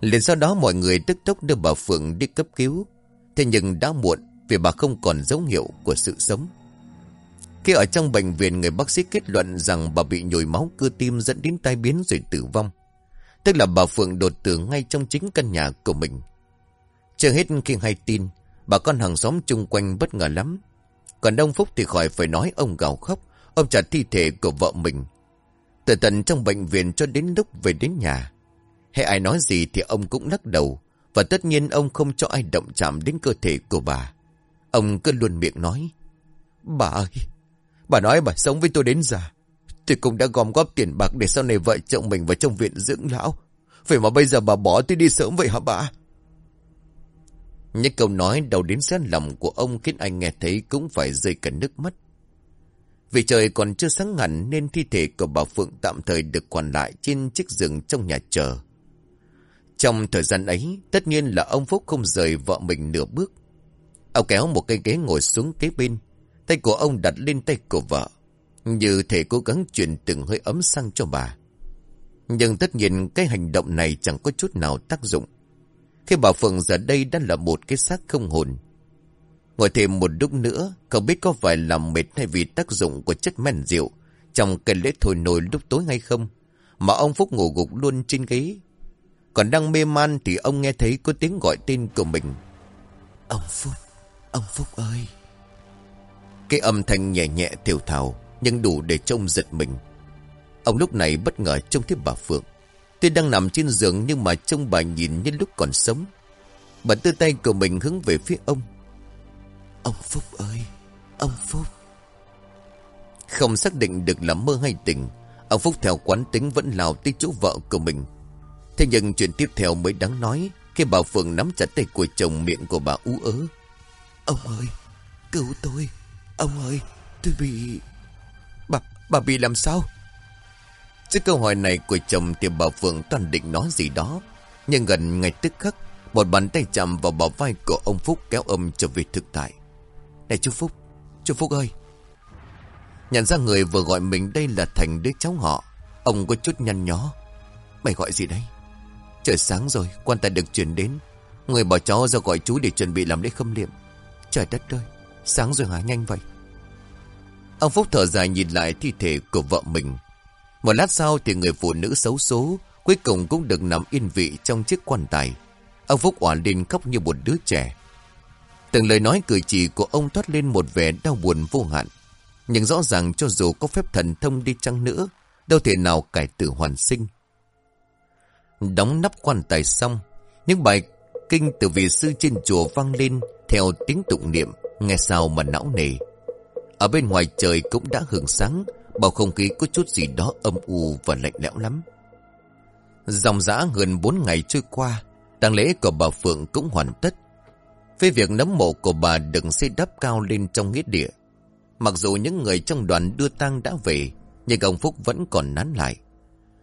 A: Liền sau đó mọi người tức tốc đưa bà Phượng đi cấp cứu. Thế nhưng đã muộn vì bà không còn dấu hiệu của sự sống. Khi ở trong bệnh viện người bác sĩ kết luận rằng bà bị nhồi máu cơ tim dẫn đến tai biến rồi tử vong. Tức là bà Phượng đột tử ngay trong chính căn nhà của mình. Chưa hết khi hay tin, bà con hàng xóm chung quanh bất ngờ lắm. Còn ông Phúc thì khỏi phải nói ông gào khóc, ông chặt thi thể của vợ mình. Từ tận trong bệnh viện cho đến lúc về đến nhà. Hay ai nói gì thì ông cũng lắc đầu, và tất nhiên ông không cho ai động chạm đến cơ thể của bà. Ông cứ luôn miệng nói, Bà ơi, bà nói bà sống với tôi đến già. Tôi cũng đã gom góp tiền bạc để sau này vợ chồng mình vào trong viện dưỡng lão. Vậy mà bây giờ bà bỏ tôi đi sớm vậy hả bà? Những câu nói đầu đến sát lòng của ông khiến anh nghe thấy cũng phải rơi cả nước mắt. Vì trời còn chưa sáng hẳn nên thi thể của bà Phượng tạm thời được quản lại trên chiếc giường trong nhà chờ. Trong thời gian ấy, tất nhiên là ông Phúc không rời vợ mình nửa bước. Ông kéo một cây ghế ngồi xuống kế bên, tay của ông đặt lên tay của vợ, như thể cố gắng truyền từng hơi ấm sang cho bà. Nhưng tất nhiên cái hành động này chẳng có chút nào tác dụng. Khi bà Phượng giờ đây đã là một cái xác không hồn. Ngồi thêm một lúc nữa, không biết có phải làm mệt hay vì tác dụng của chất men rượu trong cái lễ thổi nồi lúc tối hay không, mà ông Phúc ngủ gục luôn trên ghế. Còn đang mê man thì ông nghe thấy có tiếng gọi tên của mình. Ông Phúc, ông Phúc ơi! Cái âm thanh nhẹ nhẹ tiểu thảo nhưng đủ để trông giật mình. Ông lúc này bất ngờ trông thấy bà Phượng. Tuy đang nằm trên giường nhưng mà trông bà nhìn như lúc còn sống. Bà đưa tay của mình hướng về phía ông. Ông Phúc ơi, ông Phúc. Không xác định được là mơ hay tình, ông Phúc theo quán tính vẫn lao tới chỗ vợ của mình. Thế nhưng chuyện tiếp theo mới đáng nói khi bà Phượng nắm chặt tay của chồng miệng của bà ú ớ. Ông ơi, cứu tôi. Ông ơi, tôi bị... Bà, bà bị làm sao? Trước câu hỏi này của chồng thì bà Phượng toàn định nói gì đó. Nhưng gần ngay tức khắc, một bàn tay chạm vào bờ vai của ông Phúc kéo ông trở về thực tại. Này chú Phúc, chú Phúc ơi. Nhận ra người vừa gọi mình đây là Thành đứa cháu họ. Ông có chút nhăn nhó. Mày gọi gì đấy? Trời sáng rồi, quan tài được chuyển đến. Người bỏ chó ra gọi chú để chuẩn bị làm lễ khâm liệm. Trời đất ơi, sáng rồi hả nhanh vậy? Ông Phúc thở dài nhìn lại thi thể của vợ mình. Một lát sau thì người phụ nữ xấu số cuối cùng cũng được nằm yên vị trong chiếc quan tài. Ông Phúc òa lên khóc như một đứa trẻ. Từng lời nói cử chỉ của ông thoát lên một vẻ đau buồn vô hạn. Nhưng rõ ràng cho dù có phép thần thông đi chăng nữa, đâu thể nào cải tử hoàn sinh. Đóng nắp quan tài xong, những bài kinh từ vị sư trên chùa vang lên theo tiếng tụng niệm, nghe sao mà não nề. Ở bên ngoài trời cũng đã hưởng sáng, bầu không khí có chút gì đó âm u và lạnh lẽo lắm. Dòng dã gần 4 ngày trôi qua, tang lễ của bà Phượng cũng hoàn tất. Với việc nấm mộ của bà đừng xây đắp cao lên trong nghĩa địa. Mặc dù những người trong đoàn đưa tang đã về, nhưng ông Phúc vẫn còn nán lại.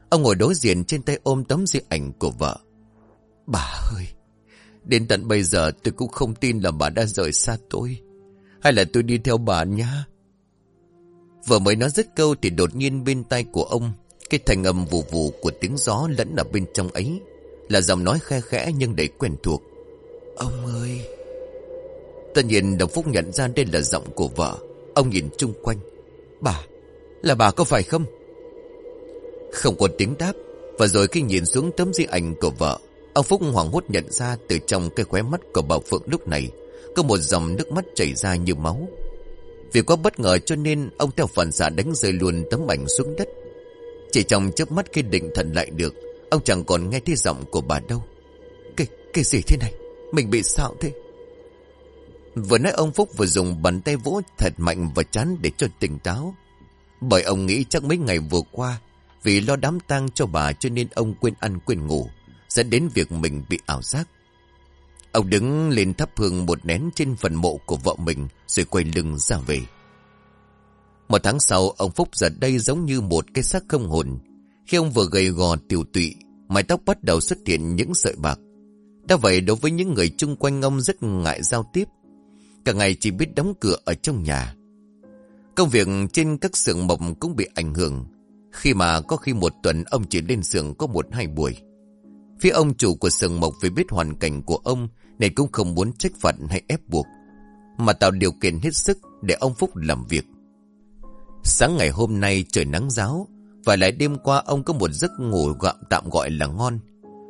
A: Ông ngồi đối diện trên tay ôm tấm di ảnh của vợ. Bà ơi, đến tận bây giờ tôi cũng không tin là bà đã rời xa tôi. Hay là tôi đi theo bà nhá? Vừa mới nói dứt câu thì đột nhiên bên tay của ông, cái thành âm vù vù của tiếng gió lẫn ở bên trong ấy, là giọng nói khe khẽ nhưng đầy quen thuộc. Ông ơi! Tất nhiên Đồng Phúc nhận ra đây là giọng của vợ. Ông nhìn chung quanh. Bà, là bà có phải không? Không có tiếng đáp. Và rồi khi nhìn xuống tấm di ảnh của vợ, ông Phúc hoảng hốt nhận ra từ trong cái khóe mắt của bà Phượng lúc này, có một dòng nước mắt chảy ra như máu. Vì quá bất ngờ cho nên ông theo phản xạ đánh rơi luôn tấm ảnh xuống đất. Chỉ trong chớp mắt khi định thần lại được, ông chẳng còn nghe thấy giọng của bà đâu. Cái, cái gì thế này? Mình bị sao thế? Vừa nói ông Phúc vừa dùng bàn tay vỗ thật mạnh và chán để cho tỉnh táo. Bởi ông nghĩ chắc mấy ngày vừa qua, vì lo đám tang cho bà cho nên ông quên ăn quên ngủ, dẫn đến việc mình bị ảo giác. Ông đứng lên thắp hương một nén trên phần mộ của vợ mình rồi quay lưng ra về. Một tháng sau, ông Phúc giờ đây giống như một cái xác không hồn. Khi ông vừa gầy gò tiểu tụy, mái tóc bắt đầu xuất hiện những sợi bạc. Đã vậy đối với những người chung quanh ông rất ngại giao tiếp. Cả ngày chỉ biết đóng cửa ở trong nhà. Công việc trên các xưởng mộc cũng bị ảnh hưởng. Khi mà có khi một tuần ông chỉ lên xưởng có một hai buổi. Phía ông chủ của sừng mộc vì biết hoàn cảnh của ông nên cũng không muốn trách phạt hay ép buộc. Mà tạo điều kiện hết sức để ông Phúc làm việc. Sáng ngày hôm nay trời nắng giáo, Và lại đêm qua ông có một giấc ngủ gạm tạm gọi là ngon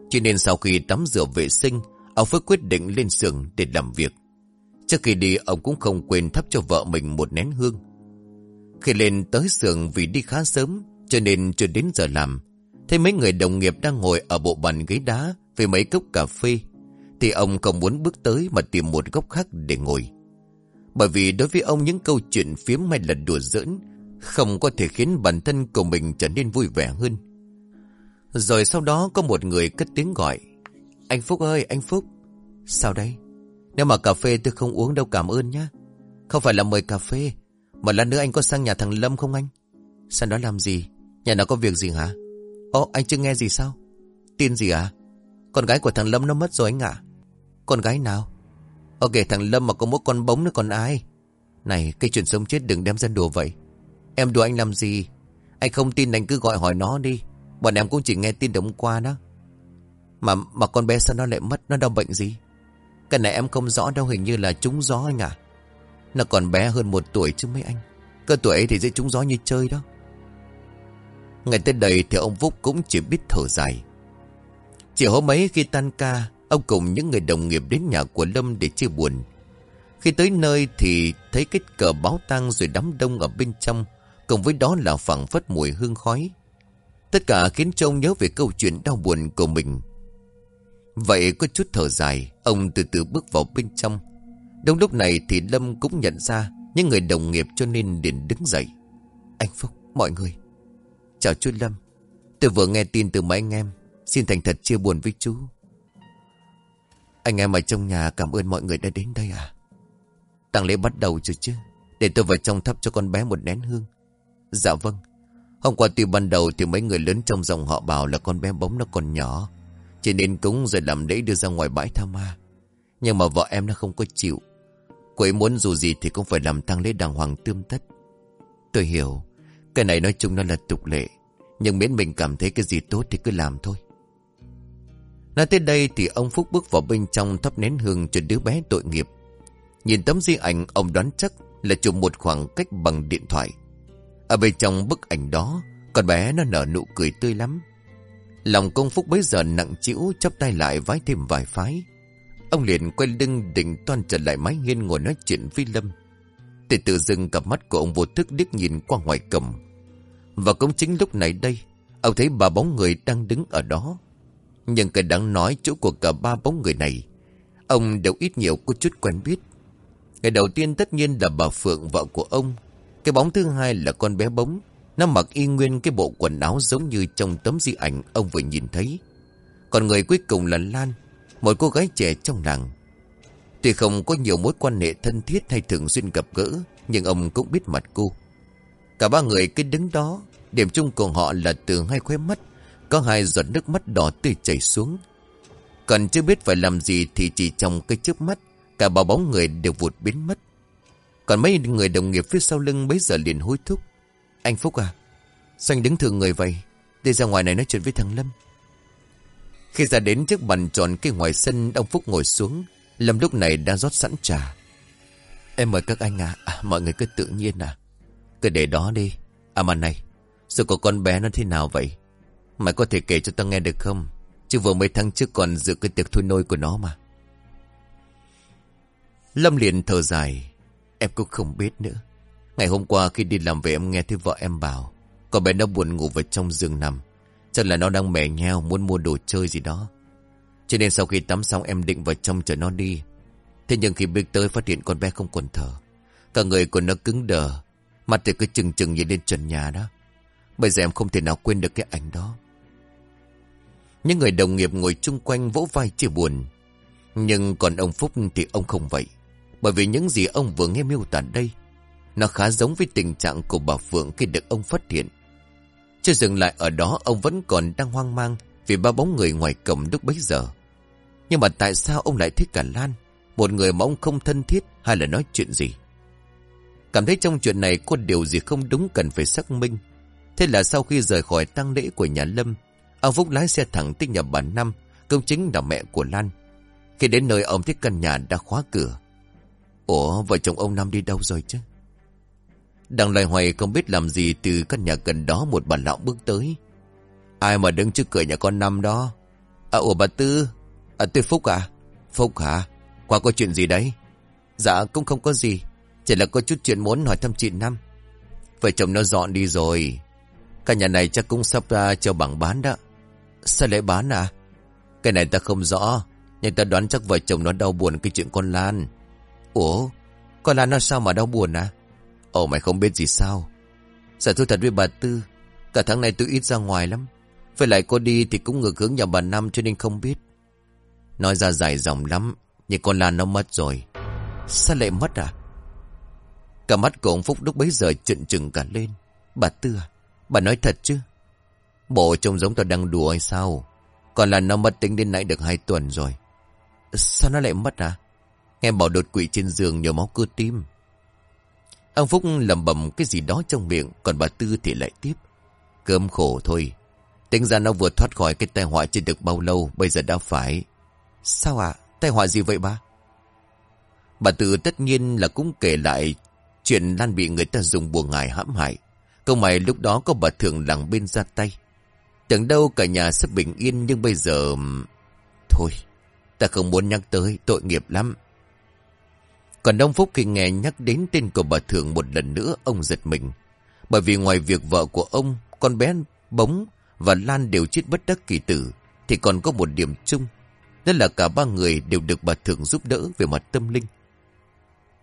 A: Cho nên sau khi tắm rửa vệ sinh, Ông Phúc quyết định lên giường để làm việc Trước khi đi, ông cũng không quên thắp cho vợ mình một nén hương Khi lên tới giường vì đi khá sớm cho nên chưa đến giờ làm. Thấy mấy người đồng nghiệp đang ngồi ở bộ bàn ghế đá Với mấy cốc cà phê Thì ông không muốn bước tới mà tìm một góc khác để ngồi. Bởi vì đối với ông những câu chuyện phiếm hay là đùa giỡn Không có thể khiến bản thân của mình trở nên vui vẻ hơn. Rồi sau đó có một người cất tiếng gọi Anh Phúc ơi anh Phúc. Sao đây? Nếu mà cà phê tôi không uống đâu cảm ơn nhá. Không phải là mời cà phê, Mà lát nữa anh có sang nhà thằng Lâm không anh? Sang đó làm gì? Nhà nó có việc gì hả? Ồ anh chưa nghe gì sao? Tin gì à? Con gái của thằng Lâm nó mất rồi anh ạ. Con gái nào? Ok thằng Lâm mà có mỗi con bóng nữa còn ai? Này, cái chuyện sống chết đừng đem ra đùa vậy. Em đùa anh làm gì? Anh không tin anh cứ gọi hỏi nó đi. Bọn em cũng chỉ nghe tin đống qua đó. Mà mà con bé sao nó lại mất? Nó đau bệnh gì? Cái này em không rõ đâu, hình như là trúng gió anh à Nó còn bé hơn một tuổi chứ mấy anh. Cơ tuổi ấy thì dễ trúng gió như chơi đó. Ngày tới đây thì ông Phúc cũng chỉ biết thở dài. Chỉ hôm ấy khi tan ca Ông cùng những người đồng nghiệp đến nhà của Lâm để chia buồn. Khi tới nơi thì thấy kích cờ báo tang rồi đám đông ở bên trong Cùng với đó là phẳng phất mùi hương khói. Tất cả khiến cho ông nhớ về câu chuyện đau buồn của mình. Vậy có chút thở dài Ông từ từ bước vào bên trong. Đông lúc này thì Lâm cũng nhận ra Những người đồng nghiệp cho nên liền đứng dậy. Anh Phúc, mọi người Chào chú Lâm. Tôi vừa nghe tin từ mấy anh em. Xin thành thật chia buồn với chú. Anh em ở trong nhà cảm ơn mọi người đã đến đây à? Tăng lễ bắt đầu rồi chứ? Để tôi vào trong thắp cho con bé một nén hương. Dạ vâng. Hôm qua tuy ban đầu thì mấy người lớn trong dòng họ bảo là con bé bóng nó còn nhỏ. Chỉ nên cúng rồi làm lễ đưa ra ngoài bãi tha ma. Nhưng mà vợ em nó không có chịu. Cô ấy muốn dù gì thì cũng phải làm tang lễ đàng hoàng tươm tất. Tôi hiểu. Cái này nói chung nó là tục lệ, Nhưng miễn mình cảm thấy cái gì tốt thì cứ làm thôi. Nói tới đây thì ông Phúc bước vào bên trong thắp nén hương cho đứa bé tội nghiệp. Nhìn tấm di ảnh, ông đoán chắc là chụp một khoảng cách bằng điện thoại. Ở bên trong bức ảnh đó, Con bé nó nở nụ cười tươi lắm. Lòng công phúc bấy giờ nặng chịu chắp tay lại vái thêm vài phái. Ông liền quay lưng định toan trở lại mái hiên ngồi nói chuyện với Lâm. Thì tự dưng cặp mắt của ông vô thức điếc nhìn qua ngoài cầm Và cũng chính lúc này đây Ông thấy ba bóng người đang đứng ở đó Nhưng cái đáng nói chỗ của cả ba bóng người này Ông đều ít nhiều có chút quen biết Ngày đầu tiên tất nhiên là bà Phượng vợ của ông cái bóng thứ hai là con bé bóng. Nó mặc y nguyên cái bộ quần áo giống như trong tấm di ảnh ông vừa nhìn thấy. Còn người cuối cùng là Lan, một cô gái trẻ trong làng. Tuy không có nhiều mối quan hệ thân thiết hay thường xuyên gặp gỡ, nhưng ông cũng biết mặt cô. Cả ba người cứ đứng đó, điểm chung của họ là từ hai khóe mắt, có hai giọt nước mắt đỏ tươi chảy xuống. Còn chưa biết phải làm gì thì chỉ trong cái chớp mắt, cả ba bóng người đều vụt biến mất. Còn mấy người đồng nghiệp phía sau lưng bấy giờ liền hối thúc. Anh Phúc à, sao anh đứng thường người vậy? Đi ra ngoài này nói chuyện với thằng Lâm. Khi ra đến trước bàn tròn cái ngoài sân, ông Phúc ngồi xuống. Lâm lúc này đang rót sẵn trà. Em mời các anh à, à mọi người cứ tự nhiên à. Cứ để đó đi. À mà này, sự của con bé nó thế nào vậy? Mày có thể kể cho tao nghe được không? Chứ vừa mấy tháng trước còn dự cái tiệc thôi nôi của nó mà. Lâm liền thở dài. Em cũng không biết nữa. Ngày hôm qua khi đi làm về em nghe thấy vợ em bảo Con bé nó buồn ngủ vào trong giường nằm Chắc là nó đang mẻ nheo muốn mua đồ chơi gì đó cho nên sau khi tắm xong em định vào trong chờ nó đi. Thế nhưng khi bước tới phát hiện con bé không còn thở. Cả người của nó cứng đờ. Mặt thì cứ chừng chừng nhìn lên trần nhà đó. Bây giờ em không thể nào quên được cái ảnh đó. Những người đồng nghiệp ngồi chung quanh vỗ vai chia buồn. Nhưng còn ông Phúc thì ông không vậy. Bởi vì những gì ông vừa nghe miêu tả đây, Nó khá giống với tình trạng của bà Phượng khi được ông phát hiện. Chưa dừng lại ở đó, ông vẫn còn đang hoang mang Vì ba bóng người ngoài cổng lúc bấy giờ. Nhưng mà tại sao ông lại thích cả Lan? Một người mà ông không thân thiết hay là nói chuyện gì? Cảm thấy trong chuyện này có điều gì không đúng cần phải xác minh. Thế là sau khi rời khỏi tang lễ của nhà Lâm, Ông Phúc lái xe thẳng tới nhà bà Năm Công chính là mẹ của Lan. Khi đến nơi, ông thấy căn nhà đã khóa cửa. Ủa, vợ chồng ông Năm đi đâu rồi chứ? Đang loài hoài không biết làm gì Từ căn nhà gần đó một bà lão bước tới. Ai mà đứng trước cửa nhà con Năm đó? À ủa bà Tư À tôi Phúc à? Phúc hả? Qua có chuyện gì đấy? Dạ cũng không có gì. Chỉ là có chút chuyện muốn hỏi thăm chị Năm. Vợ chồng nó dọn đi rồi. Căn nhà này chắc cũng sắp à, ra cho bằng bán đó. Sao lại bán à? Cái này ta không rõ, Nhưng ta đoán chắc vợ chồng nó đau buồn cái chuyện con Lan. Ủa? Con Lan nó sao mà đau buồn à? Ồ, mày không biết gì sao. Dạ thưa thật với bà Tư, Cả tháng này tôi ít ra ngoài lắm. Với lại cô đi thì cũng ngược hướng nhà bà Năm cho nên không biết. Nói ra dài dòng lắm Nhưng con Lan nó mất rồi Sao lại mất à Cả mắt của ông Phúc lúc bấy giờ trợn trừng cả lên. Bà Tư à, bà nói thật chứ? Bộ trông giống tôi đang đùa hay sao? Còn là nó mất tính đến nãy được hai tuần rồi. Sao nó lại mất à? Nghe bảo đột quỵ trên giường nhờ máu cơ tim. Ông Phúc lầm bầm cái gì đó trong miệng, còn bà Tư thì lại tiếp. Cơm khổ thôi. Tính ra nó vừa thoát khỏi cái tai họa chưa được bao lâu, bây giờ đã phải. Sao ạ? À? Tai họa gì vậy ba? Bà Tư tất nhiên là cũng kể lại chuyện Lan bị người ta dùng buồn ngài hãm hại. Câu mày lúc đó có bà thường làng bên ra tay. Tưởng đâu cả nhà sắp bình yên nhưng bây giờ... Thôi, ta không muốn nhắc tới, tội nghiệp lắm. Còn Đông Phúc khi nghe nhắc đến tên của bà Thường một lần nữa, ông giật mình. Bởi vì ngoài việc vợ của ông, con bé Bống và Lan đều chết bất đắc kỳ tử, thì còn có một điểm chung. Đó là cả ba người đều được bà thượng giúp đỡ về mặt tâm linh.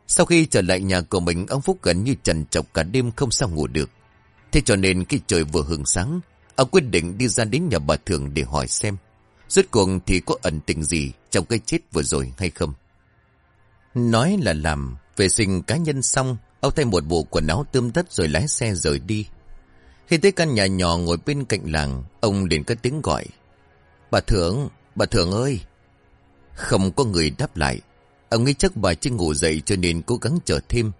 A: Sau khi trở lại nhà của mình, ông Phúc gần như trần trọc cả đêm không sao ngủ được. Thế cho nên khi trời vừa hưởng sáng, ông quyết định đi ra đến nhà bà thượng để hỏi xem. Rốt cuộc thì có ẩn tình gì trong cái chết vừa rồi hay không? Nói là làm, vệ sinh cá nhân xong, ông thay một bộ quần áo tươm tất rồi lái xe rời đi. Khi tới căn nhà nhỏ ngồi bên cạnh làng, ông liền có tiếng gọi. Bà Thượng, bà Thượng ơi! Không có người đáp lại. Ông nghĩ chắc bà chưa ngủ dậy cho nên cố gắng chờ thêm.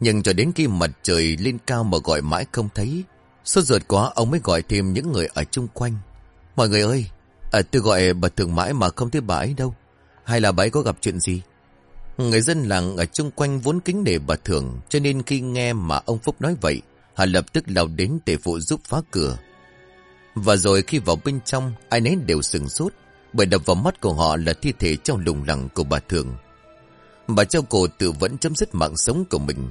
A: Nhưng cho đến khi mặt trời lên cao mà gọi mãi không thấy. Sốt ruột quá ông mới gọi thêm những người ở chung quanh. Mọi người ơi, à, tôi gọi bà thường mãi mà không thấy bà ấy đâu. Hay là bà ấy có gặp chuyện gì? Người dân làng ở chung quanh vốn kính nể bà Thường, cho nên khi nghe mà ông Phúc nói vậy, họ lập tức lao đến để phụ giúp phá cửa. Và rồi khi vào bên trong, ai nấy đều sừng sốt, bởi đập vào mắt của họ là thi thể trong lùng lẳng của bà Thường. Bà trao cổ tự vẫn chấm dứt mạng sống của mình.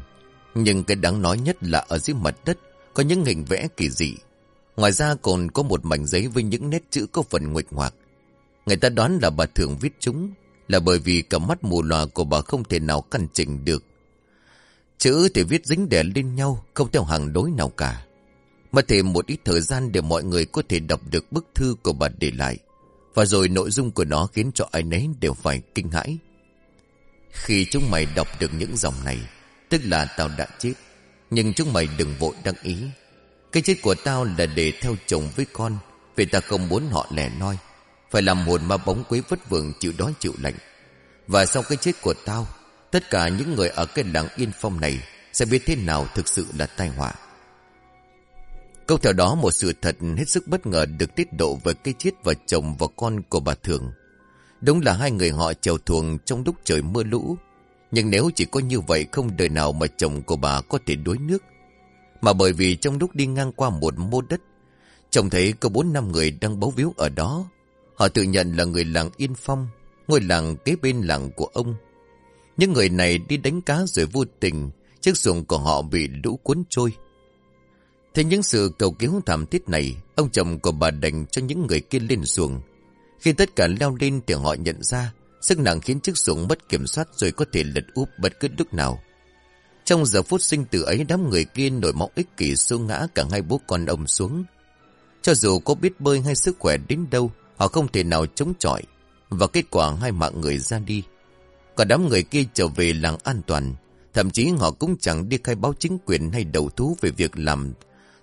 A: Nhưng cái đáng nói nhất là ở dưới mặt đất có những hình vẽ kỳ dị. Ngoài ra còn có một mảnh giấy với những nét chữ có phần nguệch ngoạc. Người ta đoán là bà Thường viết chúng, là bởi vì cả mắt mù lòa của bà không thể nào căn chỉnh được. Chữ thì viết dính đè lên nhau, không theo hàng đối nào cả. Mà thêm một ít thời gian để mọi người có thể đọc được bức thư của bà để lại. Và rồi nội dung của nó khiến cho ai nấy đều phải kinh hãi. Khi chúng mày đọc được những dòng này, tức là tao đã chết. Nhưng chúng mày đừng vội đăng ý. Cái chết của tao là để theo chồng với con, vì ta không muốn họ lẻ loi. Phải làm hồn ma bóng quế vất vưởng chịu đói chịu lạnh Và sau cái chết của tao Tất cả những người ở cái làng yên phong này Sẽ biết thế nào thực sự là tai họa Câu theo đó một sự thật hết sức bất ngờ được tiết lộ về cái chết vợ chồng và con của bà Thường. Đúng là hai người họ trèo thuồng trong lúc trời mưa lũ. Nhưng nếu chỉ có như vậy không đời nào mà chồng của bà có thể đuối nước. Mà bởi vì trong lúc đi ngang qua một mô đất, chồng thấy có bốn năm người đang bấu víu ở đó Họ tự nhận là người làng Yên Phong, ngôi làng kế bên làng của ông. Những người này đi đánh cá rồi vô tình, chiếc xuồng của họ bị lũ cuốn trôi. Thế những sự cầu cứu thảm thiết này, ông chồng của bà đành cho những người kia lên xuồng. Khi tất cả leo lên thì họ nhận ra, sức nặng khiến chiếc xuồng mất kiểm soát rồi có thể lật úp bất cứ lúc nào. Trong giờ phút sinh tử ấy đám người kia nổi máu ích kỷ xô ngã cả hai bố con ông xuống. Cho dù có biết bơi hay sức khỏe đến đâu, Họ không thể nào chống chọi Và kết quả hai mạng người ra đi cả đám người kia trở về làng an toàn Thậm chí họ cũng chẳng đi khai báo chính quyền hay đầu thú về việc làm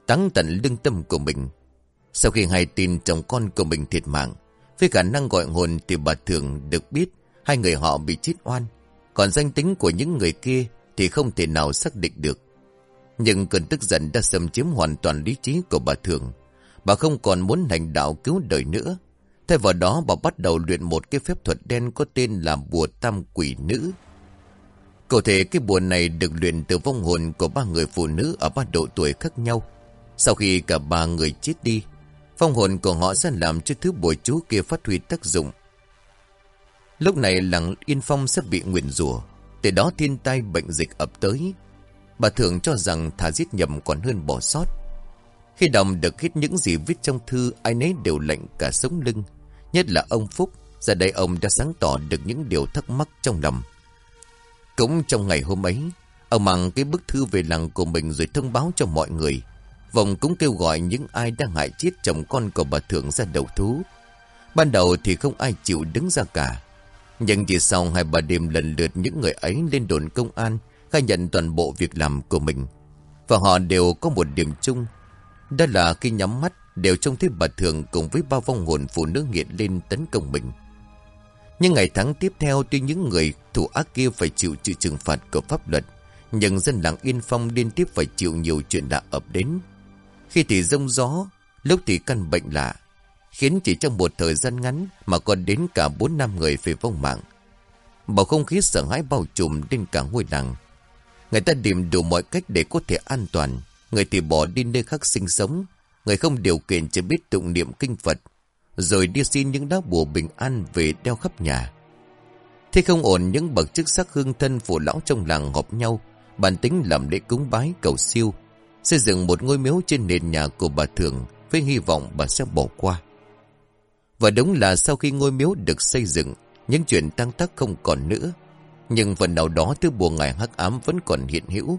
A: tăng tận lương tâm của mình. Sau khi hai tin chồng con của mình thiệt mạng, với khả năng gọi hồn thì bà thường được biết hai người họ bị chết oan. Còn danh tính của những người kia thì không thể nào xác định được. Nhưng cơn tức giận đã xâm chiếm hoàn toàn lý trí của bà thường. Bà không còn muốn hành đạo cứu đời nữa. Thay vào đó bà bắt đầu luyện một cái phép thuật đen có tên là bùa tam quỷ nữ. Cụ thể cái bùa này được luyện từ vong hồn của ba người phụ nữ ở ba độ tuổi khác nhau. Sau khi cả ba người chết đi, phong hồn của họ sẽ làm cho thứ bùa chú kia phát huy tác dụng. Lúc này làng Yên Phong sẽ bị nguyền rủa Từ đó thiên tai bệnh dịch ập tới. Bà thường cho rằng thả giết nhầm còn hơn bỏ sót. Khi đồng được hết những gì viết trong thư, ai nấy đều lạnh cả sống lưng. Nhất là ông Phúc Giờ đây ông đã sáng tỏ được những điều thắc mắc trong lòng Cũng trong ngày hôm ấy Ông mang cái bức thư về làng của mình Rồi thông báo cho mọi người Vòng cũng kêu gọi những ai đang hại chết chồng con của bà Thượng ra đầu thú Ban đầu thì không ai chịu đứng ra cả Nhưng chỉ sau hai bà đêm lần lượt những người ấy lên đồn công an khai nhận toàn bộ việc làm của mình. Và họ đều có một điểm chung. Đó là khi nhắm mắt đều trông thấy bà thượng cùng với bao vong hồn phụ nữ nghiện lên tấn công mình. Nhưng ngày tháng tiếp theo tuy những người thủ ác kia phải chịu sự trừng phạt của pháp luật, nhưng dân làng Yên Phong liên tiếp phải chịu nhiều chuyện lạ ập đến. Khi thì rông gió, lúc thì căn bệnh lạ, khiến chỉ trong một thời gian ngắn mà còn đến cả 4 năm người phải vong mạng. Bầu không khí sợ hãi bao trùm lên cả ngôi làng. Người ta tìm đủ mọi cách để có thể an toàn, người thì bỏ đi nơi khác sinh sống, người không điều kiện chỉ biết tụng niệm kinh Phật, rồi đi xin những đá bùa bình an về đeo khắp nhà. Thế không ổn những bậc chức sắc hương thân phụ lão trong làng họp nhau, bàn tính làm lễ cúng bái cầu siêu, xây dựng một ngôi miếu trên nền nhà của bà Thường với hy vọng bà sẽ bỏ qua. Và đúng là sau khi ngôi miếu được xây dựng, những chuyện tăng tắc không còn nữa. Nhưng phần nào đó thứ buồn ngày hắc ám vẫn còn hiện hữu.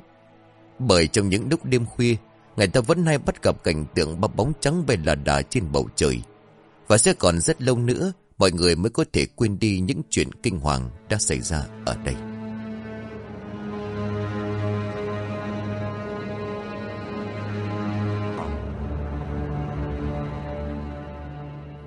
A: Bởi trong những lúc đêm khuya, người ta vẫn hay bắt gặp cảnh tượng bắp bóng trắng bay là đà trên bầu trời. Và sẽ còn rất lâu nữa, mọi người mới có thể quên đi những chuyện kinh hoàng đã xảy ra ở đây.